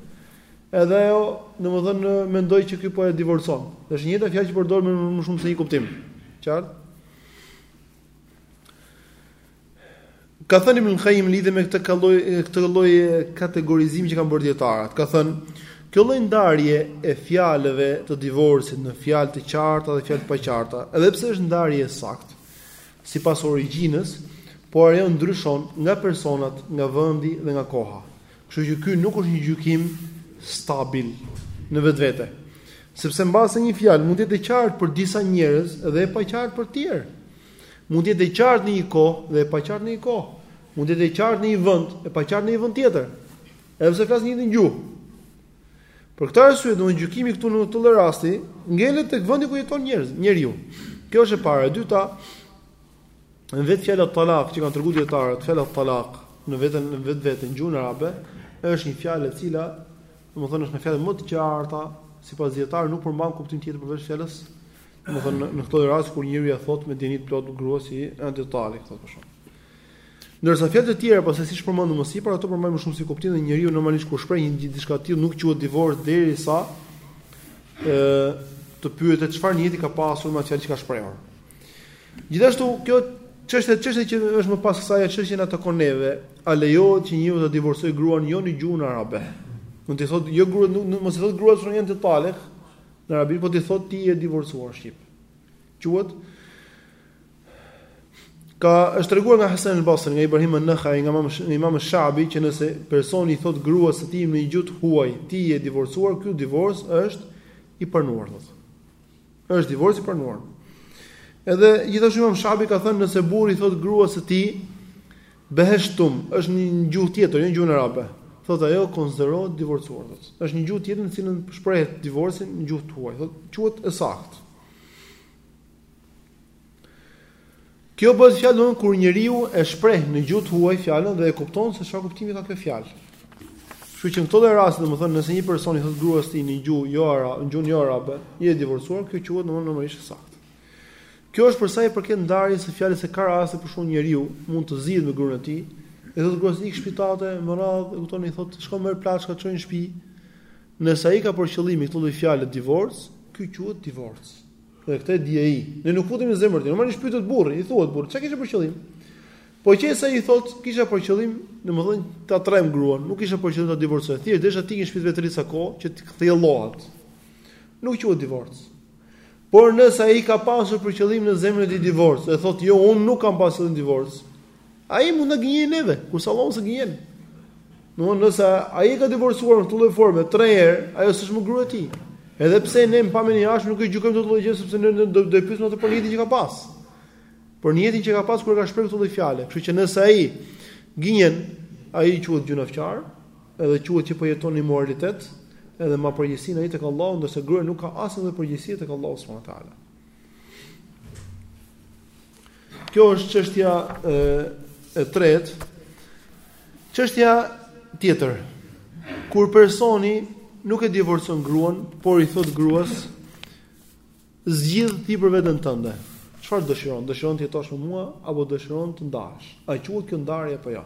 Edhe ajo, domthonë mendoi që ky po e divorcon. Është e njëjta fjalë që përdoret me më shumë se një kuptim. Qartë? Ka thënë Ibn Kajim lidhje me këtë lloj këtë lloj kategorizimi që kanë bërë dietarët. Ka thënë, kjo lloj ndarje e fjalëve të divorcit në fjalë të qarta dhe fjalë të paqarta, edhe pse është ndarje e saktë sipas origjinës, por ajo ndryshon nga personat, nga vendi dhe nga koha. Kështu që ky nuk është një gjykim stabil në vetvete. Sepse mbase një fjalë mund të jetë e qartë për disa njerëz dhe e paqartë për të tjerë. Mund të jetë e qartë në një kohë dhe e paqartë në një kohë. Mund të jetë e qartë në një vend, e paqartë në një vend tjetër. Edhe pse flasin një gjuhë. Për këtë arsye, domthonë gjykimi këtu në këtë rast i ngelet tek vendi ku jeton njerëz, njeriu. Kjo është e para, e dyta, në vetë fjala talak që kanë treguar dietarët, fjala talak në vetën në vetveten gjuhën arabe është një fjalë e cila, domethënë është një fjalë më të qarta, sipas dietarëve nuk përmban kuptim tjetër përveç fjalës Domethënë në këtë rast kur njeriu ia thotë me dijeni të plotë gruas si enti talik, thotë për shkak. Ndërsa fjalët e tjera, pastaj siç përmendëm më sipër, ato përmbajnë më shumë si kuptim dhe njeriu normalisht kur shpreh një diçka të tillë nuk quhet divorc derisa ë të pyetet çfarë nijeti ka pasur me atë fjalë që ka shprehur. Gjithashtu kjo çështja çështja që është më pas kësaj është çështja na takon neve, a lejohet që njeriu të divorcojë gruan jo në gjuhën arabe? Mund të thotë o grua, nuk, mos t'i thotë gruas që enti talik, Në arabi po t'i thotë ti je e divorcuar shqip. Quhet Ka është treguar nga Hasan al-Basri, nga Ibrahim an-Nakhai, nga Imam al-Shabi që nëse personi i thot gruas së tij në një gjuhë huaj, ti je e divorcuar, ky divorc është i pranuar thot. Është divorc i pranuar. Edhe gjithashtu Imam Shabi ka thënë nëse burri i thot gruas së tij Beheshtum është një gjuhë tjetër, jo gjuhën arabe. Thotë ajo konsiderohet e divorcuar, thotë. Është një gjuhë tjetër në të cilën shprehet divorci në gjuhë të huaj, thotë, quhet e saktë. Kjo bëhet fjalë kur njeriu e shpreh në gjuhë të huaj fjalën dhe e kupton se çfarë kuptimi ka kjo fjalë. Kështu që në këto raste, domethënë, nëse një person i thotë gruas së tij në gjuhë jo arabe, në gjuhën jo arabe, ti je e divorcuar, kjo quhet domosdoshmërisht e saktë. Kjo është për sa i përket ndarjes së fjalës se ka raste për shkak njeriu mund të zihet me gruan e tij, i thotë gruas ik në shtëpi tate, më radh, e kupton, i thotë shko merr plaçkat, çoji në shtëpi. Nëse ai ka për qëllim këtë lloj fjalë divorc, ky quhet divorc. Dhe këtë e di ai. Ne nuk futemi në zemër të tij, normalisht pyetet burri, i thuhet burrit, çka kishe për qëllim? Po qe se i thotë, kisha për qëllim, domethënë ta tremb gruan, nuk kisha për qëllim ta divorcoj. Thjesht desha të iki në shtëpi të vet për ca kohë që të kthjellohet. Nuk quhet divorc. Por nëse ai ka pasur për qëllim në zemrën e tij divorc dhe thotë jo unë nuk kam pasur qëllim divorc, ai mund të na gënjejë neve, kurse Allahun s'e gënjen. Domthonë nëse ai e ka divorcuar në këtë lloj forme tre herë, ajo s'është më grua e tij. Edhe pse ne në pamjen e jashtme nuk e gjykojmë këtë lloj gjë sepse ne do ta pyesim atë për nijetin që ka pas. Për nijetin që ka pas kur ka shprehur këtë lloj fjale. Kështu që nëse ai gënjen, ai quhet gjynahqar, Edhe quhet që po jeton në imoralitet, edhe mban përgjegjësinë ai tek Allahu, ndërsa gruaja nuk ka asnjë lloj përgjegjësie tek Allahu subhanahu wa taala. Kjo është çështja e e tretë. Çështja tjetër. Kur personi nuk e divorcon gruan, por i thot gruas zgjidh ti për veten tënde. Çfarë dëshiron? Dëshiron të jetosh me mua apo dëshiron të ndahesh? A quhet kjo ndarje apo jo? Ja?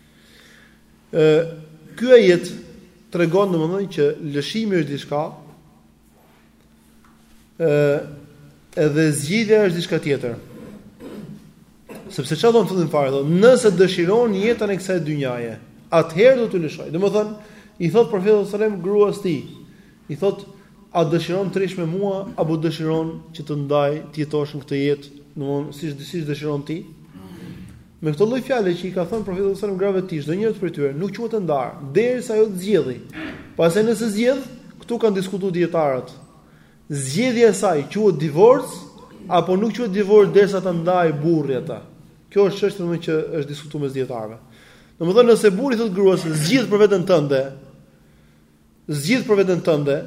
Ë ky ajet tregon domethënë që lëshimi është diçka ë edhe zgjidhja është diçka tjetër. Sepse çfarë thonë fare thotë, nëse dëshiron jetën e kësaj dynjaje, atëherë do t'ju lëshoj. Domethënë, i thot profeti sallallahu alajhi wasallam gruas së tij, i thot a dëshiron të rish me mua apo dëshiron që të ndaj të jetosh në këtë jetë, domthonë siç dëshiron ti? Me këto lloj fjalësh që i ka thënë Profeti sallallahu alajhi wasallam grave të tij, çdo njëra prej tyre nuk quhet e ndarë, derisa ajo të zgjedhë. Pastaj nëse zgjedh, këtu kanë diskutuar dijetarët. Zgjedhja e saj quhet divorc apo nuk quhet divorc derisa ta ndajë burri atë? Kjo është çështje domethënë që është diskutuar mes dijetarëve. Domethënë nëse burri i thotë gruas, zgjidh për veten tënde, Zgjidh për veten tënde,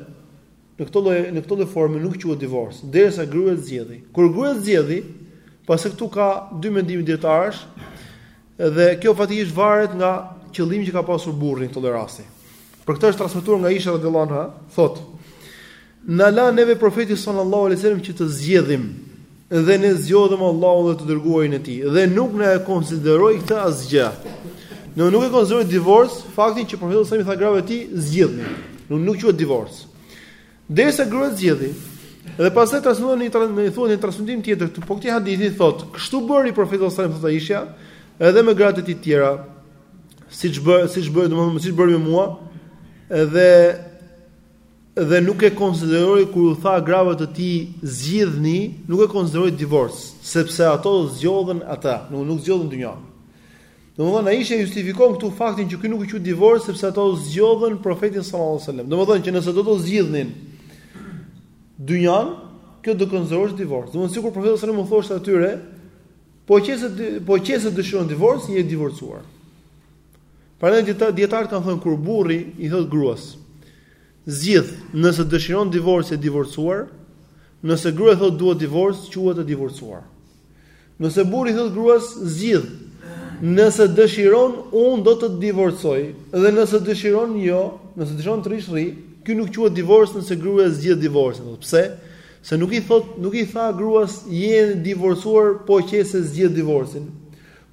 në këtë lloj në këtë lloj forme nuk quhet divorc, derisa gruaja të zgjedhë. Kur gruaja të zgjedhë, pastaj këtu ka dy mendime dietarësh, dhe kjo faktikisht varet nga qëllimi që ka pasur burri në këtë lloj rasti. Për këtë është transmetuar nga Aisha radhiyallahu anha, thotë: Na la neve Profeti sallallahu alaihi wasallam që të zgjedhim dhe ne zgjodhëm Allahun dhe të dërguarin e tij dhe nuk na e konsideroi këtë asgjë. Domethënë nuk e konsideroi divorc faktin që Profeti sallallahu alaihi wasallam i tha grave të tij zgjidhni. Nuk nuk quhet divorc. Derisa gruaja të zgjedhë dhe pastaj thuhet në një transmetim tjetër të po këtij hadithi thotë, kështu bëri Profeti sallallahu alaihi wasallam thotë Aisha edhe me gratë e tij të tjera siç bë siç bëri domethënë siç bëri me mua dhe dhe nuk e konsideroi kur u tha grave të tij zgjidhni, nuk e konsideroi divorc, sepse ato zgjodhën atë, nuk nuk zgjodhën dynjanë. Domethënë Aishja e justifikon këtu faktin që ky nuk u quajt divorc sepse ato zgjodhën profetin sallallahu alajhi wasallam. Domethënë që nëse do të zgjidhnin dynjanë, kjo do konsiderohej divorc. Domethënë sikur profeti sallallahu alajhi wasallam u thoshte atyre, po qe se po qe se dëshiron divorc, je e divorcuar. Prandaj dietar dietarët kanë thënë kur burri i thotë gruas, zgjidh, nëse dëshiron divorc je e divorcuar, nëse gruaja thotë dua divorc, quhet e divorcuar. Nëse burri i thotë gruas, zgjidh, nëse dëshiron unë do të të divorcoj dhe nëse dëshiron jo, nëse dëshiron të rish rri, ky nuk quhet divorc nëse gruaja zgjidh divorcin. Pse? Se nuk i thot, nuk i tha gruas je e divorcuar po qe se zgjidh divorcin.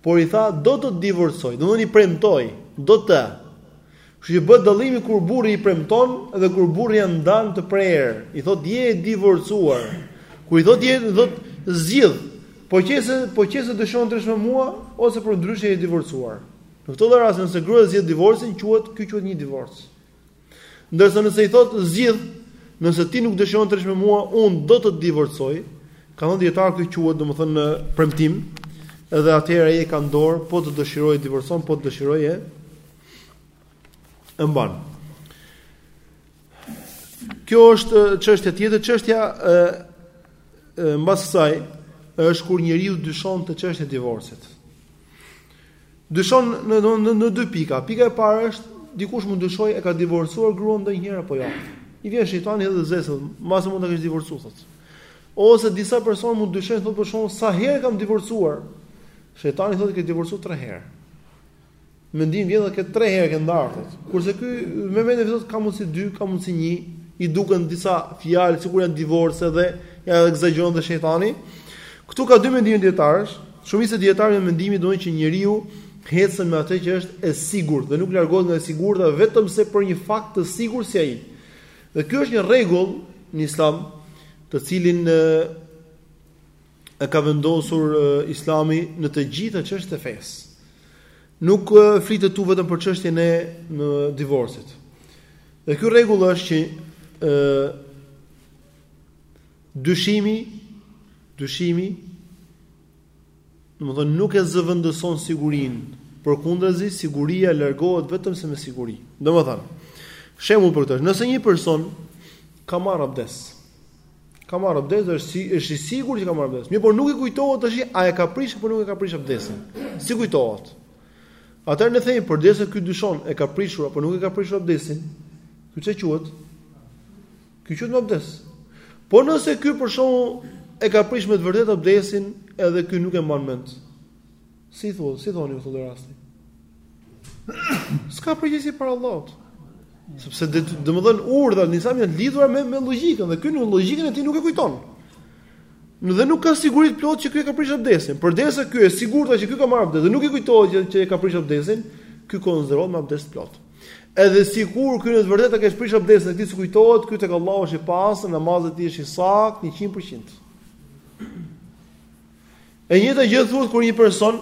Por i tha, do të të divorcoj, domethënë i premtoi, do të. Kështu që bëhet dallimi kur burri i premton dhe kur burri ia ndan të prerë, i thotë je e divorcuar. Kur i thotë je, thotë zgjidh. Po qe se, po qe se dëshiron të rrish me mua ose përndryshe je e divorcuar. Në këtë lloj rasti nëse gruaja zgjedh divorcin, quhet, ky quhet një divorc. Ndërsa nëse i thotë zgjidh, nëse ti nuk dëshiron të rrish me mua, unë do të të divorcoj. Kanë thënë dijetarët ky quhet domethënë premtim, edhe atëherë ai e ka në dorë, po të dëshirojë të divorcon, po të dëshirojë e mban. Kjo është çështja tjetër, çështja e mbas kësaj është kur njeriu dyshon te çështja e divorcit. Dyshon në në në në dy pika. Pika e parë është dikush mund të dyshojë e ka divorcuar gruan ndonjëherë apo jo. I vjen shejtani edhe vesvese, mbase mund ta kesh divorcuar thotë. Ose disa persona mund të dyshojnë thotë për shembull sa herë kam divorcuar. Shejtani thotë ke divorcuar 3 herë. Mendim vjen edhe ke 3 herë ke ndarë thotë. Kurse ky me mendjen thotë ka mundsi 2, ka mundsi 1, i duken disa fjalë sikur janë divorc dhe ia ekzagjeron dhe shejtani. Ktu ka dy mendime dijetarësh. Shumica e dijetarëve mendimi domethënë që njeriu ecën me atë që është e sigurt dhe nuk largohet nga e sigurta vetëm se për një fakt të sigurt si ai. Dhe ky është një rregull në Islam, të cilin e, e ka vendosur e, Islami në të gjitha çështjet e fesë. Nuk e, flitet ktu vetëm për çështjen e në divorcit. Dhe ky rregull është që ë Dyshimi, dyshimi, domethënë, nuk e zëvendëson sigurinë, përkundrazi, siguria largohet vetëm se me siguri. Domethënë, shembull për të është, nëse një person ka marrë abdes, ka marrë abdes, është, si, është i sigurt që ka marrë abdes, mirëpo nuk i kujtohet është, a e ka prishë, apo nuk e ka prishë abdesin, s'i kujtohet. Atëherë ne themi, përderisa ky dyshon, e ka prishur, apo nuk e ka prishur abdesin, ky çfarë quhet, Ky quhet me abdes. Po nëse ky për shembull e ka prish me të vërtetë abdesin, edhe ky nuk e mban mend. Si thua, si thoni në këtë rast? S'ka përgjegjësi para Allahut. Sepse domethënë urdhrat në Islam janë të lidhura me me logjikën dhe ky në logjikën e tij nuk e kujton. Në dhe nuk ka siguri të plotë që ky e ka prish abdesin. Përderisa ky është i sigurt që ky ka marrë abdes dhe nuk i kujtohet që, që e ka prish abdesin, ky konsiderohet me abdes të plotë. Edhe sikur ky në të vërtetë ta ketë prish abdesin e këtij s'i kujtohet, ky tek Allahu është i pastër, namazi i tij është i saktë 100%. E njëjta gjë thuhet kur një person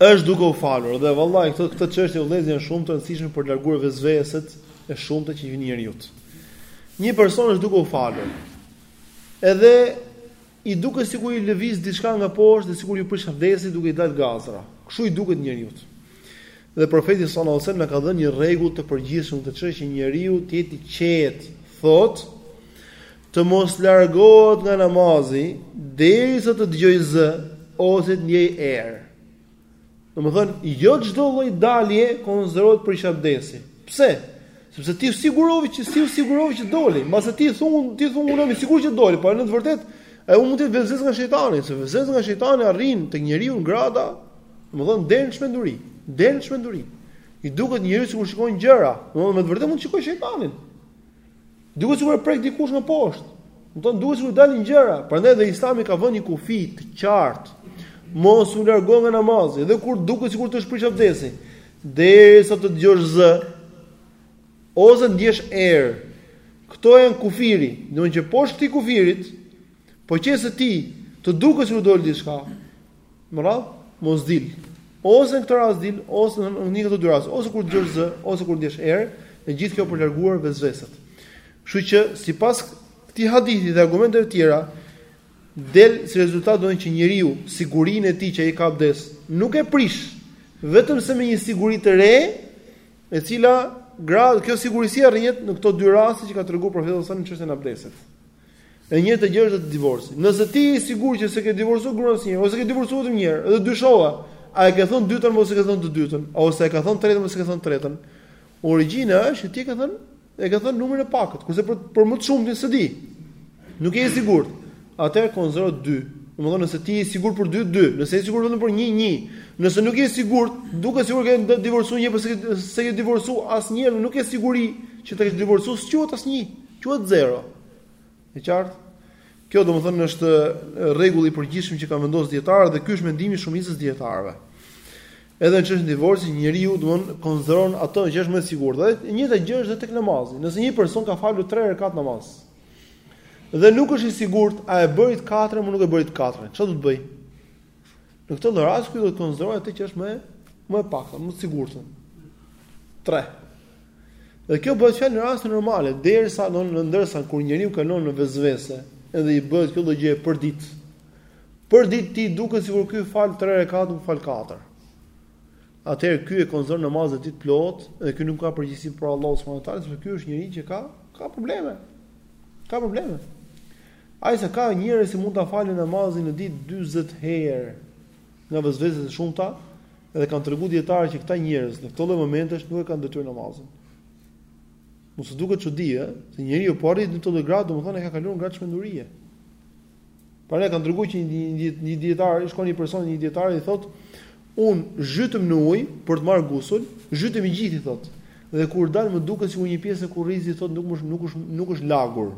është duke u falur dhe vallahi këto këto çështje o vëllezër janë shumë të rëndësishme për të larguar vesveset e shumta që i vijnë njeriut. Një person është duke u falur. Edhe I duket sikur i lëviz diçka nga poshtë dhe sikur iu prish abdesi duke i dalë gazra. Kështu i duket njeriut. Dhe Profeti sallallahu alajhi wasallam na ka dhënë një rregull të përgjithshëm në këtë çështje që njeriu të jetë i qetë, thotë të mos largohet nga namazi derisa të dëgjojë zë ose të ndjejë erë. Domethënë, jo çdo lloj dalje konsiderohet prish abdesi. Pse? Sepse ti u sigurove që si u sigurove që doli, mbase ti thon, ti thon unë jam i sigurt që doli, por në të vërtetë ajo mund të jetë vesvese nga shejtani, se vesvesja nga shejtani arrin te njeriu në grada, domethënë deri në çmenduri, deri në çmenduri. I duket njeriu sikur shikon gjëra, domethënë me të vërtetë mund të shikojë shejtanin. Duket sikur e prek dikush në poshtë. Domethënë duket sikur dalin gjëra, prandaj dhe Islami ka vënë një kufi të qartë. Mos u largo nga namazi edhe kur duket sikur t'u prish abdesi, derisa të dëgjosh zë ose ndjesh erë. Këto janë kufiri, domethënë që poshtë këtij kufirit, po qe se ti të duket sikur doli diçka, Më radhë, mos dil. Ose në këtë rast dil, ose në një nga këto dy raste, ose kur dëgjosh zë, ose kur ndjesh erë, e gjithë kjo për larguar vesvesat. Kështu që sipas këtij hadithi dhe argumenteve të tjera, del si rezultat domthonjë që njeriu sigurinë e tij që ai ka abdes nuk e prish vetëm se me një siguri të re, e cila gra kjo siguri si arrihet në këto dy raste që ka treguar profeti sallallahu alajhi wasallam në çështjen e abdesit. E njëjta gjë është te divorci. Nëse ti je i sigurt që s'e ke divorcuar gruan asnjëherë, ose ke divorcuar vetëm një herë, edhe dyshove, a e ke thënë dytën apo s'e ke thënë të dytën, ose e ke thënë tretën apo s'e ke thënë tretën. Origjina është që ti ke thënë, e ke thënë numrin e pakët, kurse për për më të shumtën s'e di. Nuk je i sigurt. Atëherë konsidero 2. Domethënë nëse ti je i sigurt për 2, 2. Nëse je i sigurt vetëm për 1, 1. Nëse nuk je i sigurt, duket sikur ke divorcuar një herë, po s'e ke divorcuar asnjëherë, nuk ke siguri që të kesh divorcuar, s'quhet asnjë. Quhet zero. E qartë? Kjo domethënë është rregulli i përgjithshëm që kanë vendosur dietarët dhe ky është mendimi i shumicës dietarëve. Edhe në çështën e divorcit njeriu domethënë konsideron atë që është më e sigurt. Dhe e njëjta gjë është edhe tek namazi. Nëse një person ka falur 3 rekat namaz dhe nuk është i sigurt a e bëri të katërën apo nuk e bëri të katërën, çfarë do të bëjë? Në këtë lloj rast ky do të konsiderojë atë që është më më e pakta, më e sigurt. 3. Dhe kjo bëhet fjalë në raste normale, derisa domethënë ndërsa kur njeriu kalon në vesvese, edhe i bëhet kjo lloj gjëje për ditë. Për ditë ti duket sikur ky fal 3 rekate, nuk fal 4. Atëherë ky e konsideron namazin e tij të plotë dhe ky nuk ka përgjegjësi para Allahut subhanuhu teala, sepse ky është njeri që ka ka probleme. Ka probleme. Ai se ka njerëz që mund ta falin namazin në ditë dyzet herë nga vesveset e shumta dhe kanë treguar dietarë që këta njerëz në këto lloj momentesh nuk e kanë detyrë namazin. Mos u duket çudi, ë, se njeriu po arrit në këtë grad, domethënë e ka kaluar grad çmendurie. Para e kanë treguar që një një, një dietar, shkon një person te një dietar i thotë, "Un zhytem në ujë për të marrë gusul, zhytem i gjithë i thotë. Dhe kur dal më duket sikur një pjesë e kurrizit thotë nuk më nuk është nuk është lagur."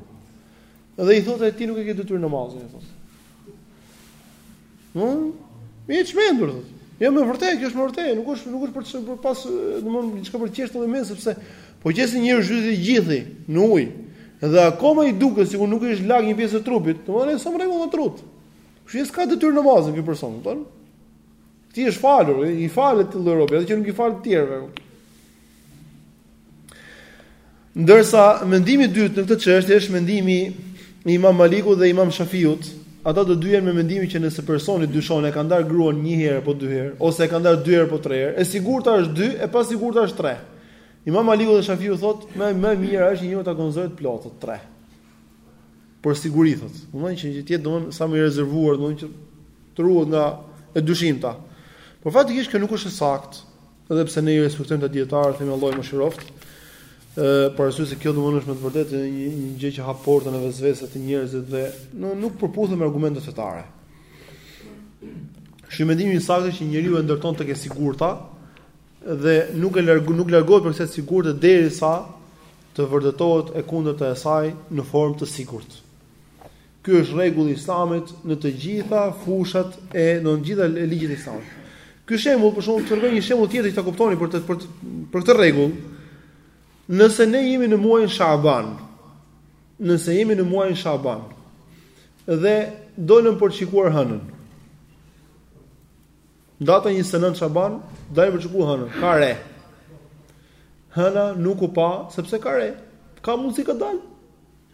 Dhe i thotë ti nuk e ke detyrë namazin, i thotë. Ëh? Mi e çmendur thotë. Jo me vërtet, kjo është me vërtet, nuk është nuk është për të për pas, domthonë diçka për të qeshtë edhe më sepse po qe se një zhytet i gjithi në ujë. Dhe akoma i duket sikur nuk është lag një pjesë e trupit, domthonë s'a në rregull në trut. Kështu që s'e ka detyrë namazin ky person, thon? Ti je falur, i falet ti lloj robi, edhe që nuk i fal të tjerëve. Ndërsa mendimi i dytë në këtë çështje është mendimi i Imam Malikut dhe Imam Shafiut, ata të dy janë me mendimin që nëse personi dyshon e ka ndar gruan një herë apo dy herë ose e ka ndar dy herë apo tre herë, e sigurta është dy, e pasigurta është tre. Imam Maliku dhe Shafiu thotë, më më e mira është që ta konsiderojë të plotë tre. Për siguri thotë, domethënë që të jetë domethënë sa më i rezervuar, domethënë që të ruhet nga e dyshimta. Por faktikisht kjo nuk është e saktë, Edhe pse ne i respektojmë ata dijetarët, themi Allahu i mëshiroft, për arsye se kjo domethënë është me të vërtetë një, një gjë që hap portën e vesveseve te njerëzit dhe në, nuk përputhet me argumentet fetare. Është mendimi i saktë që njeriu e ndërton tek e sigurta dhe nuk e larg nuk largohet prej kësaj sigurte derisa të vërtetohet e kundërta e saj në formë të sigurt. Ky është rregulli i Islamit në të gjitha fushat e në të gjitha ligjet e Islamit. Ky shembull për shembull të tregoj një shembull tjetër që ta kuptoni për të për të, për këtë rregull. Nëse ne jemi në muajin Shaban, nëse jemi në muajin Shaban dhe dolëm për të shikuar hënën. Data 29 Shaban, dalim për të shikuar hënën, ka re. Hëna nuk u pa sepse ka re. Ka mundsi ka dal.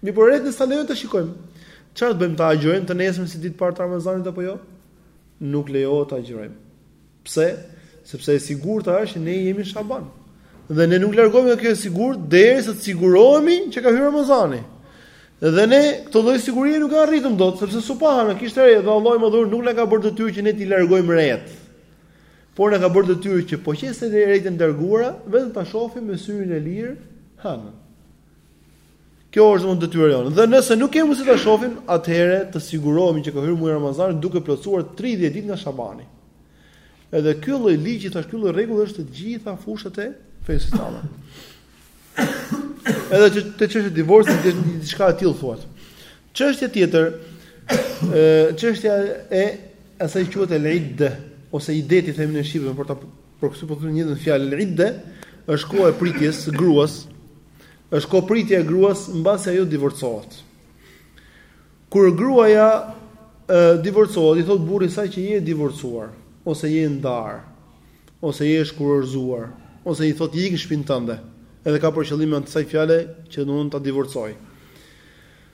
Mirëpo retë na ndalojnë të shikojmë. Çfarë të bëjmë ta agjërojmë të nesërmen si ditë të parë të Ramazanit apo jo? Nuk lejohet ta agjërojmë. Pse? Sepse e sigurta është ne jemi në Shaban. Dhe ne nuk largohemi nga kjo e sigurt derisa të sigurohemi që ka hyrë Ramazani. Dhe ne këtë lloj sigurie nuk e arritëm dot, sepse s'u pa hana, kishte re, dhe Allahu i madhëruar nuk na ka bërë detyrë që ne t'i largojmë retë. Por na ka bërë detyrë që po qe se retë të larguara, vetëm ta shohim me syrin e lirë, hanën. Kjo është domethënë detyra jonë. Dhe nëse nuk kemi mundësi ta shohim, atëherë të sigurohemi që ka hyrë muaji Ramazan duke plotësuar 30 ditë nga Shabani. Edhe ky lloj ligji thash ky lloj rregulli është te gjitha fushat e fesë së tij. Edhe te çështja e divorcit dhe diçka e tillë thuat. Çështja tjetër, ë çështja e asaj që quhet el idde ose ideti themin në shqip, për ta përkufizuar po themi një fjalë el idde, është koha e pritjes së gruas Është kohëpritja e gruas mbasi ajo divorcohet. Kur gruaja divorcohet, i thot burri i saj që je e divorcuar ose je e ndarë ose je e shkurorzuar ose i thot ik në shtëpinë tënde. Edhe ka për qëllim me anë të kësaj fjale që do të ta divorcojë.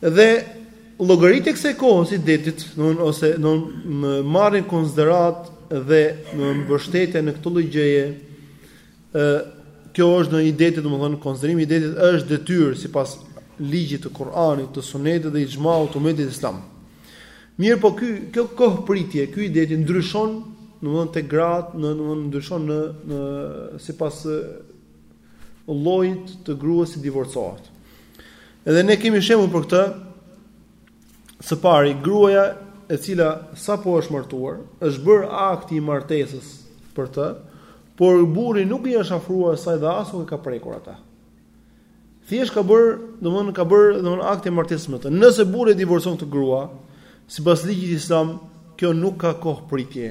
Dhe llogaritë e kësaj kohës, idetit, domthonë ose domthonë në marrjen në konsiderat dhe në mbështetjen në këtë lloj gjëje, ë kjo është ideti, domthonë konsiderimi i idetit është detyrë sipas ligjit të Kur'anit, të Sunetit dhe ixhmaut të umetit islam. Mirpo ky kjo kohë pritje, ky ideti ndryshon domthonë te gratë, në domthonë ndryshon në në sipas llojit të gruas që divorcohet. Edhe ne kemi shembull për këtë. Së pari, gruaja e cila sapo është martuar, është bërë akti i martesës për të, por burri nuk i është afruar saj dhe as nuk e ka prekur atë. Thjesht ka bërë, domthonë ka bërë domthonë akti i martesës me të. Nëse burri e divorcon këtë grua, sipas ligjit islam, kjo nuk ka kohë pritje.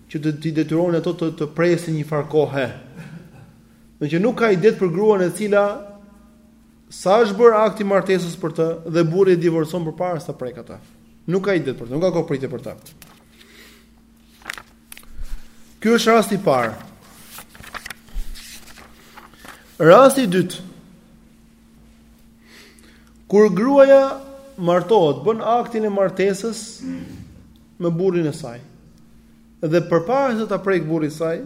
që të t'i detyronin ato të të presin një farë kohe. Pra që nuk ka idet për gruan e cila sa është bërë akti martesës për të dhe burri e divorcon përpara se ta prek atë. Nuk ka idet për të, nuk ka kohë pritje për të. Ky është rasti i parë. Rasti i dytë, kur gruaja martohet, bën aktin e martesës, me burrin e saj. Dhe përpara se ta prek burri i saj,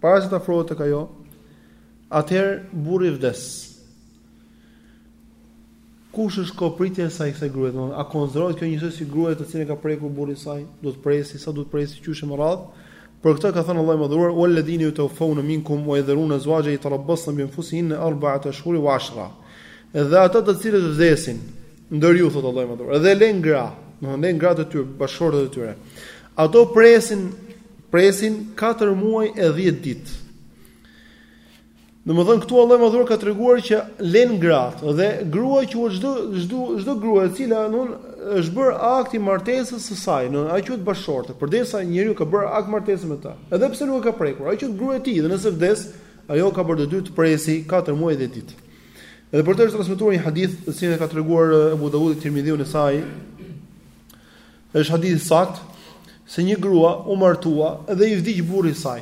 para se të afrohet tek ajo, atëherë burri vdes. Kush është kohë pritja e saj kësaj gruaje? Domthonë, a konsiderohet kjo njësoj si gruaja të cilën e ka prekur burri i saj? Do të presi sa do të presi qysh më radh. Për këtë ka thënë Allahu i madhëruar, "Wal ladina yatawaffawna minkum wa yadharuna azwaja yatarabbasna bi anfusihin arba'ata ashhur wa ashra." Dhe ata të cilët vdesin, Ndër ju thotë Allahu i madhëruar, dhe len gra, do të lënë gratë e tyre, bashkëshortet e tyre. Ato presin presin 4 muaj e 10 ditë. Domethënë këtu Allahu i madhëruar ka treguar që len gratë dhe grua që u çdo çdo çdo grua e cila domthonë është bër akti martesës së saj, në ajo quhet bashkëshorte, përderisa njeriu ka bër akt martese me të. Edhe pse nuk e ka prekur, ajo quhet grua e tij dhe nëse vdes, ajo ka për detyrë të presi 4 muaj e 10 ditë. Edhe për të është transmetuar një hadith, të cilin e ka treguar Abu Dawudi, Tirmidhiu, Nesai. Është hadith i saktë se një grua u martua dhe i vdiq burri i saj.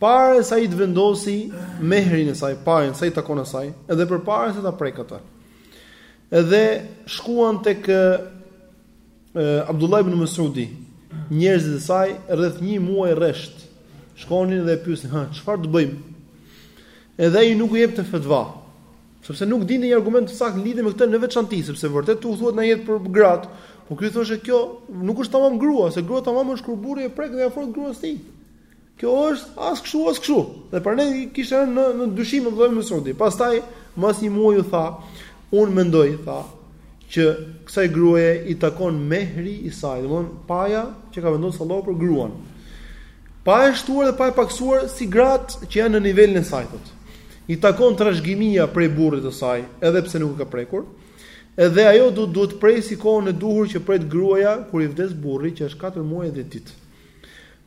Para se ai të vendosi mehrin e saj, para se ai t'i takon asaj, edhe përpara se ta prekë atë. Edhe shkuan tek Abdullah ibn Mas'udi, njerëzit e saj rreth një muaj rresht shkonin dhe e pyesin, "Hë, çfarë të bëjmë?" Edhe ai nuk u jepte fetva, sepse nuk dinte një argument të saktë lidhur me këtë në veçanti, sepse vërtet u thuhet në ajet për gratë, por ky thoshte, "Kjo nuk është tamam grua, se grua tamam është kur burri e prek dhe i afrohet gruas së tij." Kjo është as kështu as kështu. Dhe pra kishte rënë në në dyshim Abdullah ibn Mas'udi. Pastaj mbas një muaji u tha, unë mendoj, tha, që kësaj gruaje i takon mehri i saj, domthonë paja që ka vendosur Allahu për gruan. Pa e shtuar dhe pa e paksuar si gratë që janë në nivelin e saj thotë. I takon trashëgimia prej burrit të saj, edhe pse nuk e ka prekur. Edhe ajo do duhet të presi kohën e duhur që pret gruaja kur i vdes burri që është 4 muaj e 10 ditë.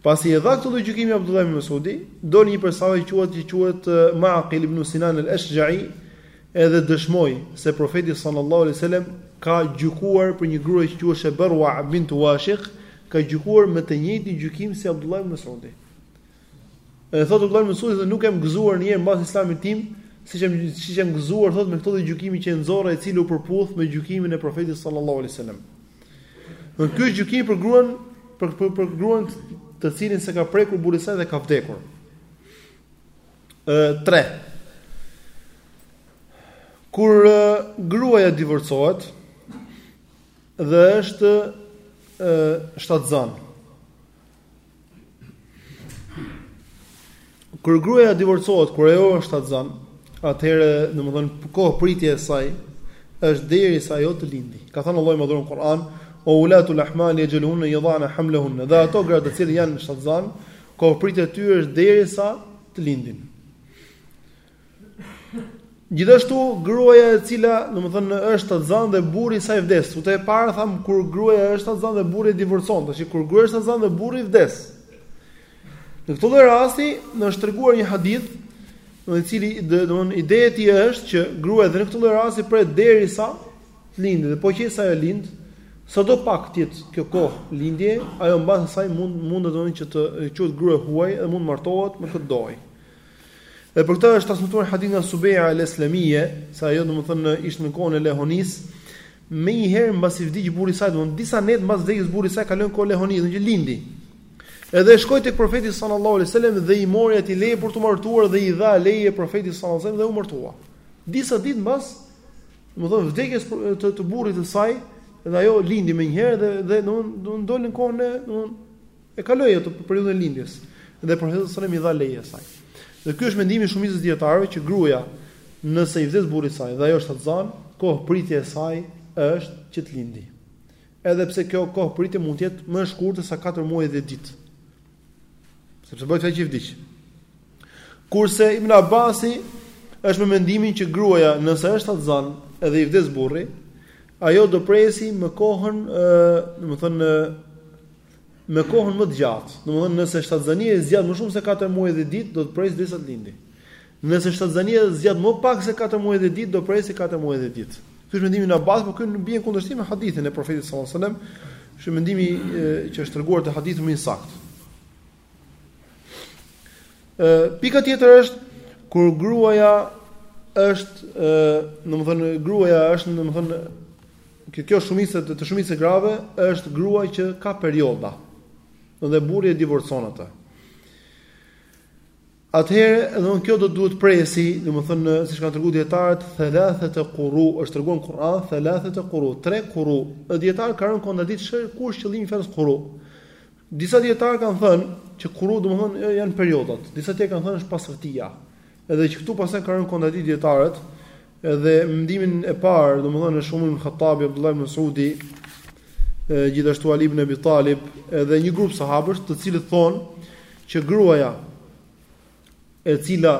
Pasi e dha këtë lloj gjykimi Abdullah ibn Mesudi, doli një prej sahabëve i quajtur që quhet Ma'qil ibn Sinan al-Ashja'i, edhe dëshmoi se profeti sallallahu alaihi wasallam ka gjykuar për një grua që quhej Barwa bint Washiq, ka gjykuar me të njëjtin gjykim si Abdullah ibn Mesudi. Edhe thotë Abdullah ibn Mesudi se nuk jam gëzuar një herë mbas Islamit tim, siç jam siç jam gëzuar thotë me këtë lloj gjykimi që e nxorra i cili u përputh me gjykimin e profetit sallallahu alaihi wasallam. Dhe ky është gjykimi për gruan për për, për gruan të cilin s'e ka prekur burri i saj dhe ka vdekur. Ë 3. Kur gruaja divorcohet dhe është ë shtatzan. Kur gruaja divorcohet, kur ajo është shtatzan, atëherë, domethënë, kohë pritje e saj është derisa ajo të lindi. Ka thënë Allahu i madhëruar në Kur'an, "Wa ulatul ahmali ajaluhunna an yadhana hamlahunna." Dhe ato gra të cilët janë shtatzan, kohë pritje e tyre është derisa të lindin. Gjithashtu gruaja e cila, domethënë, është shtatzanë dhe burri i saj vdes. Tek e para thamë kur gruaja është shtatzanë dhe burri e divorcon, tash kur gruaja është shtatzanë dhe burri vdes. Në këtë lloj rasti, na është treguar një hadith, i cili domethënë ideja e tij është që gruaja në këtë lloj rasti pret derisa të lindë dhe po që sa e lind, sado pak të jetë kjo kohë lindje, ajo mbas asaj mund mund të thonë që të quhet grua e huaj dhe mund të martohet me kë të dojë. Dhe për këtë është transmetuar hadith nga Subeja al-Aslamie, se ajo domethënë ishte në kohën e lehonisë, menjëherë mbasi vdiq burri i saj, domethënë disa net mbas vdekjes së burrit të saj kalon kohën e lehonisë, domethënë që lindi. Edhe shkoi tek profeti sallallahu alaihi wasallam dhe i mori atij leje për t'u martuar dhe i dha leje profeti sallallahu alaihi wasallam dhe u martua. Disa ditë mbas, domethënë vdekjes të, të burrit të saj, dhe ajo lindi menjëherë dhe dhe domethënë doli në kohën e, domethënë E kaloi atë periudhën e lindjes dhe profeti sallallahu alajhi wasallam i dha leje asaj. Dhe ky është mendimi i shumicës së dijetarëve që gruaja nëse i vdes burri i saj dhe ajo është shtatzan, kohë pritje e saj është që të lindi. Edhe pse kjo kohë pritje mund të jetë më e shkurtër se 4 muaj dhe 10 ditë. Sepse bëhet fjalë që i vdiq. Kurse Ibn Abbasi është me mendimin që gruaja nëse është shtatzan edhe i vdes burri, ajo do presi më kohën, ë, domethënë me kohën më të gjatë, domethënë nëse shtatzënia zgjat më shumë se katër muaj dhjetë ditë, do të presë derisa të lindi. Nëse shtatzënia zgjat më pak se katër muaj dhjetë ditë, do presë katër muaj dhjetë ditë. Ky është mendimi i Ibn Abbasit, por ky nuk bie në kundërshtim me hadithin e Profetit sallallahu alajhi wasallam, që mendimi që është treguar te hadithi më i saktë. Pika tjetër është kur gruaja është, domethënë gruaja është domethënë kjo kjo shumica të, të shumicës së grave është grua që ka perioda dhe burri e divorcon atë. Atëherë, dhe kjo do të duhet presi, domethënë siç kanë treguar dijetarët, thalathate quru, është treguar në Kur'an thalathate quru, tre quru. Dhe dijetarët kanë rënë kontradikt çfarë kush qëllimi i fjalës quru. Disa dijetarë kanë thënë që quru domethënë janë periodat, disa tjerë kanë thënë është pastërtia. Edhe që këtu pastaj kanë rënë kontradikt dijetarët, Edhe mendimin e parë, domethënë është Umar ibn Khattabi, Abdullah ibn Mas'udi, gjithashtu Ali ibn Abi Talib, edhe një grup sahabësh, të cilët thonë që gruaja e cila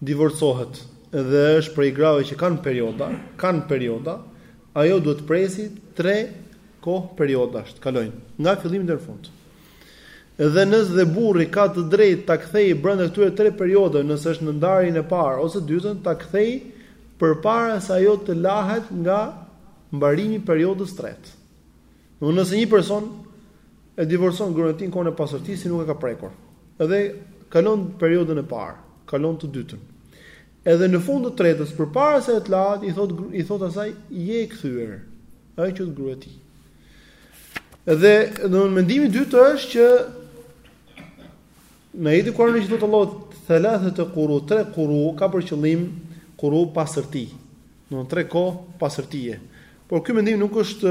divorcohet dhe është prej grave që kanë perioda, kanë perioda, ajo duhet të presi 3 kohë periodash të kalojnë nga fillimi deri në fund. Dhe nëse dhe burri ka të drejtë ta kthejë brenda këtyre tre periodave nëse është në ndarjen e parë ose dytën ta kthejë përpara se ajo të lahet nga mbarimi i periodës tretë. Domethënë nëse një person e divorcon gruan e tij në kohën e pastërtisë nuk e ka prekur. Edhe kalon periodën e parë, kalon të dytën. Edhe në fund të tretës përpara se të lahet i thot i thot asaj je e kthyer. Ajo quhet gruaja e tij. Dhe mendimi i dytë është që në ajetin e Kur'anit që thotë Allahu thalathate quru, tre quru ka për qëllim quru pastërti. Domethënë tre kohë pastërtie. Por ky mendim nuk është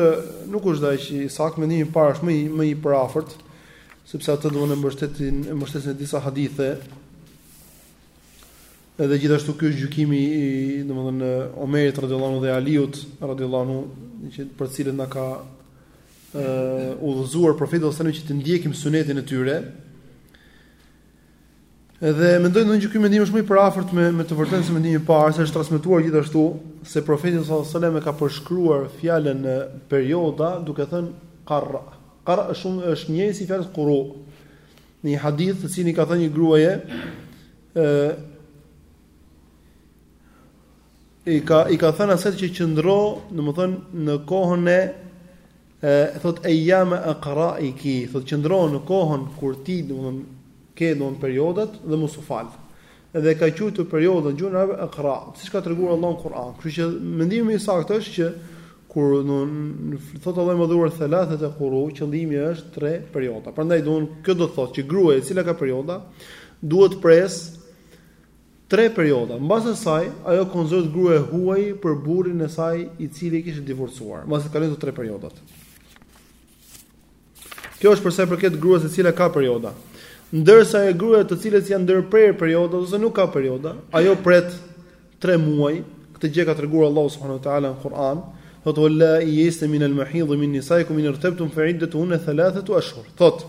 nuk është dhe aq i saktë mendimi i parë është më i më i përafërt, sepse atë domethënë mbështetin e mbështesin disa hadithe. Edhe gjithashtu ky është gjykimi i, domethënë, Omerit radhiyallahu anhu dhe Aliut radhiyallahu anhu, që për të cilët na ka ë udhëzuar profeti sallallahu alajhi wasallam që të ndjekim sunetin e tyre. Edhe mendoj domethënë që ky mendim është më i përafërt me me të vërtetën se mendimi i parë se është transmetuar gjithashtu se profeti sallallahu alajhi wasallam e ka përshkruar fjalën perioda duke thënë qarra. Qarra është shumë është njëjësi i fjalës quru. Në një hadith të cilin i ka thënë një gruaje ë i ka i ka thënë asaj që qëndro, domethënë në kohën e e thot ajjame aqra'iki, thot qëndro në kohën kur ti domethënë ke domethënë periodat dhe mos u fal. Dhe ka quajtur periodën gjuhën arabe aqra, siç ka treguar Allahu në Kur'an. Kështu që mendimi më i saktë është që Kur thotë Allahu i madhuar thalathate quru, qëllimi është tre perioda. Prandaj do kjo do të thotë që gruaja e cila ka perioda duhet të pres tre perioda. Mbas asaj ajo konsiderohet grua e huaj për burrin e saj i cili kishte divorcuar. Mbas të kalojnë të tre periodat. Kjo është për sa i përket gruas e cila ka perioda. Ndërsa ajo gruaja të cilës i janë ndërprerë periodat ose nuk ka perioda, ajo pret 3 muaj, këtë gjë e ka treguar Allahu subhanahu wa taala në Kur'an, thotë wallai yaisna min al-mahid min nisaikum in irtabtum fa iddatuhunna thalathatu ashhur. Thot,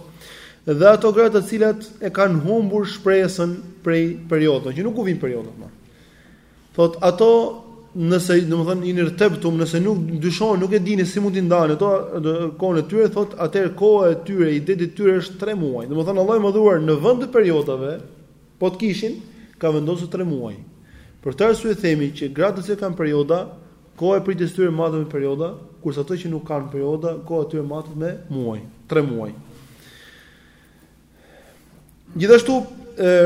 dhe ato gra të cilat e kanë humbur shpresën prej periodës, që nuk u vin periodat më. Thot ato nëse domethënë in irtabtum nëse nuk dyshoni nuk e dini si mund t'i ndani ato në kohën e tyre thot atëherë koha e tyre ideti i tyre është 3 muaj domethënë Allahu i madhuar në vend të periodave po të kishin ka vendosur 3 muaj për këtë arsye themi që gratë që kanë perioda koha e pritjes tyre matet me perioda kurse ato që nuk kanë perioda koha e tyre matet me muaj 3 muaj Gjithashtu,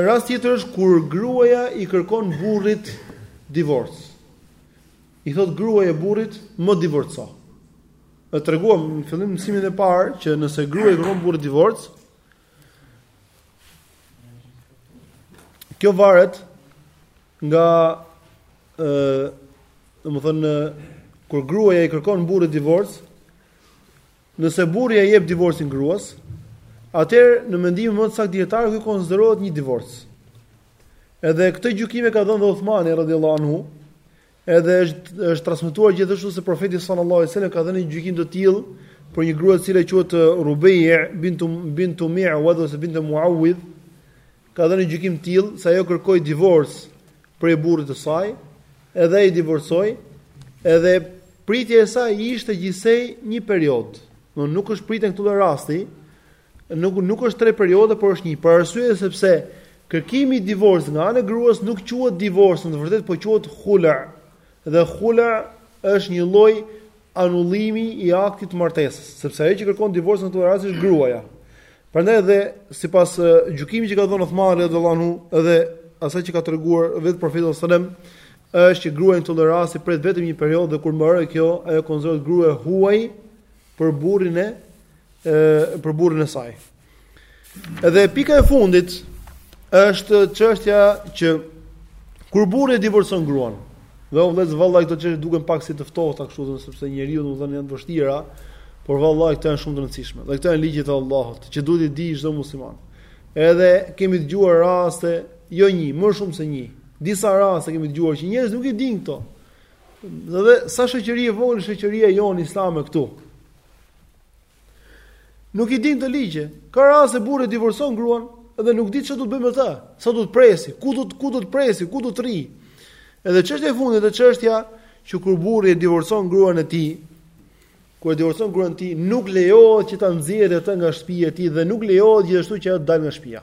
rast tjetër është kur gruaja i kërkon burrit divorc. I thot gruaja burrit, "Më divorco." E treguam në fillim në mësimin e parë që nëse gruaja i kërkon burrit divorc, kjo varet nga ë, domethënë kur gruaja i kërkon burrit divorc, Nëse burri ia jep divorcin gruas, atëherë në mendimin më të saktë të dijetarëve ky konsiderohet një divorc. Edhe këtë gjykim e ka dhënë dhe Uthmani radhiyallahu anhu, edhe është është transmetuar gjithashtu se profeti sallallahu alaihi wasallam ka dhënë një gjykim të tillë për një grua e cila quhet Rubeyy bint bint Muawidh ose bint Muawidh, ka dhënë një gjykim të tillë se ajo kërkoi divorc prej burrit të saj, edhe ai e divorcoi, edhe pritja e saj ishte gjithsej një periodë. Do nuk është pritja në këtë lloj rasti, nuk nuk është tre perioda, por është një. Për arsye sepse kërkimi i divorcit nga ana e gruas nuk quhet divorc, në të vërtetë po quhet khula. Dhe khula është një lloj anullimi i aktit të martesës, sepse ajo që kërkon divorcin në këtë rast është gruaja. Prandaj dhe sipas gjykimit që ka dhënë Uthmani radhiyallahu anhu dhe asaj që ka treguar vetë profeti sallallahu alajhi wasallam është që gruaja në këtë lloj rasti pret vetëm një periodë dhe kur mbaron kjo ajo konsiderohet grua e huaj për burrin e për burrin e saj. Edhe pika e fundit është çështja që kur burri e divorcon gruan, dhe o vëllezër vallahi këto çështje duken pak si të ftohta kështu do sepse njeriu domethënë janë të vështira, por vallahi këto janë shumë të rëndësishme. Dhe këto janë ligjet e Allahut që duhet t'i dijë çdo musliman. Edhe kemi dëgjuar raste, jo një, më shumë se një. Disa raste kemi dëgjuar që njerëz nuk i dinë këto. Dhe, dhe sa shoqëri e vogël shoqëria jonë islame këtu. Nuk i din këto ligje. Ka raste burri divorcon gruan dhe nuk di çfarë do të bëjë me të. Sa do të presi, ku do të ku do të presi, ku do të rri. Edhe çështja e fundit është çështja që kur burri e divorcon gruan e tij, kur e divorcon gruan e tij, nuk lejohet që ta nxjerrë atë nga shtëpia e tij dhe nuk lejohet gjithashtu që ajo të dalë nga shtëpia.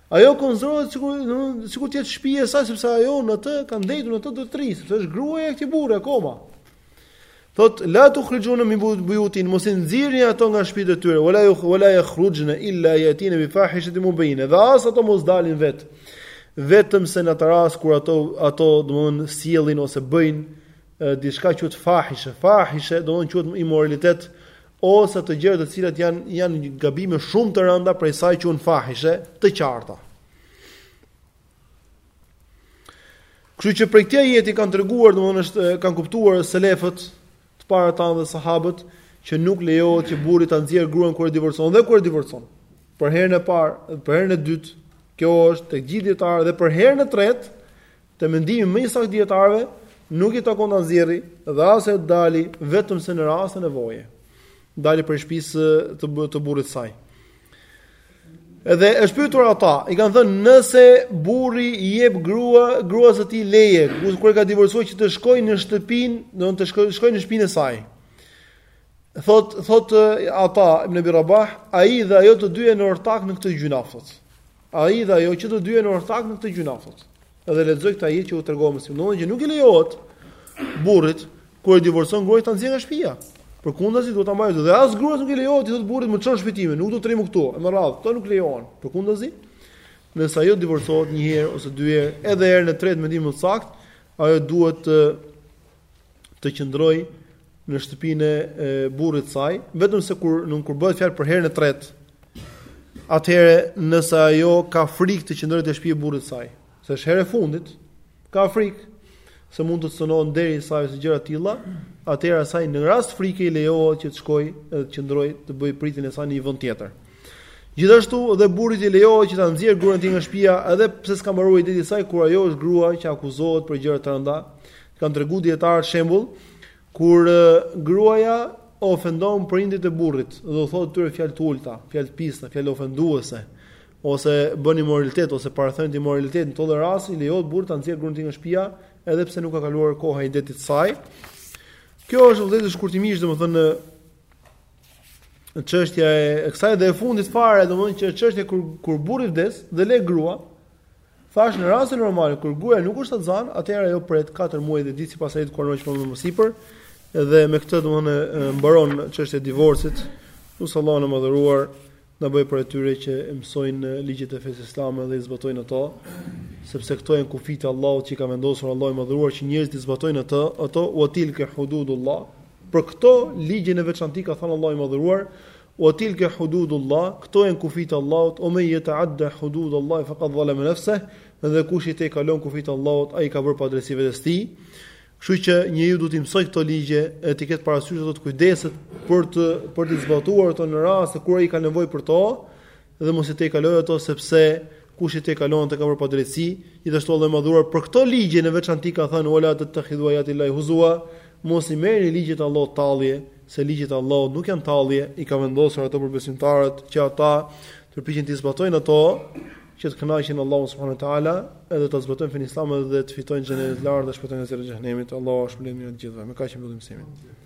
Ajo konsiderohet sikur sikur të jetë shtëpia e saj sepse ajo në të ka ndejtur në të do të rri, sepse është gruaja e këtij burri akoma. Thot la tu khrujuna min buyutin mos i nxirni ato nga shtëpitë e tyre, wala ju wala yakhrujna illa yatina bi fahishatin mubayna. Dhe as ato mos dalin vet. Vetëm se në atë rast kur ato ato domthon sjellin ose bëjnë diçka që është fahishe, fahishe domthon quhet imoralitet ose të gjëra të cilat janë janë gabime shumë të rënda prej saj quhen fahishe të qarta. Kështu që prej këtij ajeti kanë treguar, domethënë është kanë kuptuar selefët, të parët tanë dhe sahabët që nuk lejohet që burri ta nxjerr gruan kur e divorcon dhe kur e divorcon. Për herën e parë, për herën e dytë, kjo është tek gjithë dietar dhe për herën e tretë Te mendimi më i saktë i dijetarëve nuk i takon ta nxjerri dhe as të dali vetëm se në raste nevoje. Dali prej shtëpisë të të burrit të saj. Edhe është pyetur Ata, i kanë thënë nëse burri i jep grua, gruas së tij leje, kur e ka divorcuar që të shkojë në shtëpinë, do të shkojë shkoj në shtëpinë e saj. Thot thot Ata Ibn Abi Rabah, ai dhe ajo të dy janë ortak në këtë gjynah thotë. Ai dhe ajo që të dy janë ortak në këtë gjynah thotë. Edhe lexoi këtë ajet që u tregova më së fundmi që nuk i lejohet burrit kur e divorcon gruan ta nxjerrë nga shtëpia. Përkundazi duhet ta mbajë dhe as gruas nuk i lejohet t'i thotë burrit më ço në shpinë time, nuk do të rri më këtu. Më radh, këto nuk lejohen. Përkundazi, nëse ajo divorcohet një herë ose dy herë, edhe herën e tretë mendimi më i saktë, ajo duhet të të qëndrojë në shtëpinë e burrit të saj, vetëm se kur nuk kur bëhet fjalë për herën e tretë, atëherë nëse ajo ka frikë të qëndrojë te shtëpia e burrit të saj, se është herë e fundit, ka frikë se mund të cënohet nderi i saj ose gjëra të tilla, atëherë asaj në rast frike i lejohet që të shkojë dhe të qëndrojë të bëjë pritjen e saj në një vend tjetër. Gjithashtu dhe burrit i lejohet që ta nxjerrë gruan e tij nga shtëpia edhe pse s'ka mbaruar ideti i saj kur ajo është grua që akuzohet për gjëra të rënda, Kanë tregu dietar shembull kur gruaja ofendon prindit e burrit dhe u thotë tyre fjalë të ulta, fjalë të pista, fjalë ofenduese ose bën imoralitet ose paratënë imoralitet në çdo rast i lejohet burrit ta nxjerrë gruan nga shtëpia edhe pse nuk ka kaluar koha e idetit të saj. Kjo është vëllezër shkurtimisht domethënë në çështja e kësaj dhe e fundit fare domethënë që çështja kur kur burri vdes dhe le grua Thashë në rastin normal kur gruaja nuk është shtatzënë, atëherë ajo pret katër muaj e dhjetë ditë sipas ajetit kuranor që u përmend më sipër dhe me këtë domethënë mbaron çështja e divorcit. Lus Allahun e madhëruar të na bëjë prej atyre që i mësojnë ligjet e fesë islame dhe i zbatojnë ato, sepse këto janë kufijtë e Allahut që i ka vendosur Allahu i madhëruar që njerëzit t'i zbatojnë ato, ato wa tilka hududullah. Për këto ligje në veçanti ka thënë Allahu i madhëruar, Wa tilke hududullah, këto janë kufijtë e Allahut, wa men yata'adda hududallahi faqad zalama nafsah, dhe kush i tejkalon kufijtë e Allahut, ai i ka bërë padrejtësi vetes së tij. Kështu që njeriu duhet t'i mësojë këto ligje, e t'i ketë parasysh ato të kujdeset për të për t'i zbatuar ato në rastet kur ai ka nevojë për to, dhe mos i tejkalojë ato sepse kush i tejkalon ato ka bërë padrejtësi, gjithashtu Allahu i madhëruar për këto ligje në veçanti ka thënë wa la tattakhidhu ayati llahi huzua, mos i merrni ligjet e Allahut tallje, se ligjet e Allahut nuk janë tallje, i ka vendosur ato për besimtarët që ata të përpiqen t'i zbatojnë ato që të kënaqin Allahun subhanahu wa taala, edhe të zbatojnë fenë islame dhe të fitojnë xhenetin e lartë dhe të shpëtojnë nga zjarri i xhehenemit. Allahu na shpërbleftë të gjithëve. Me kaq e mbyllim mësimin.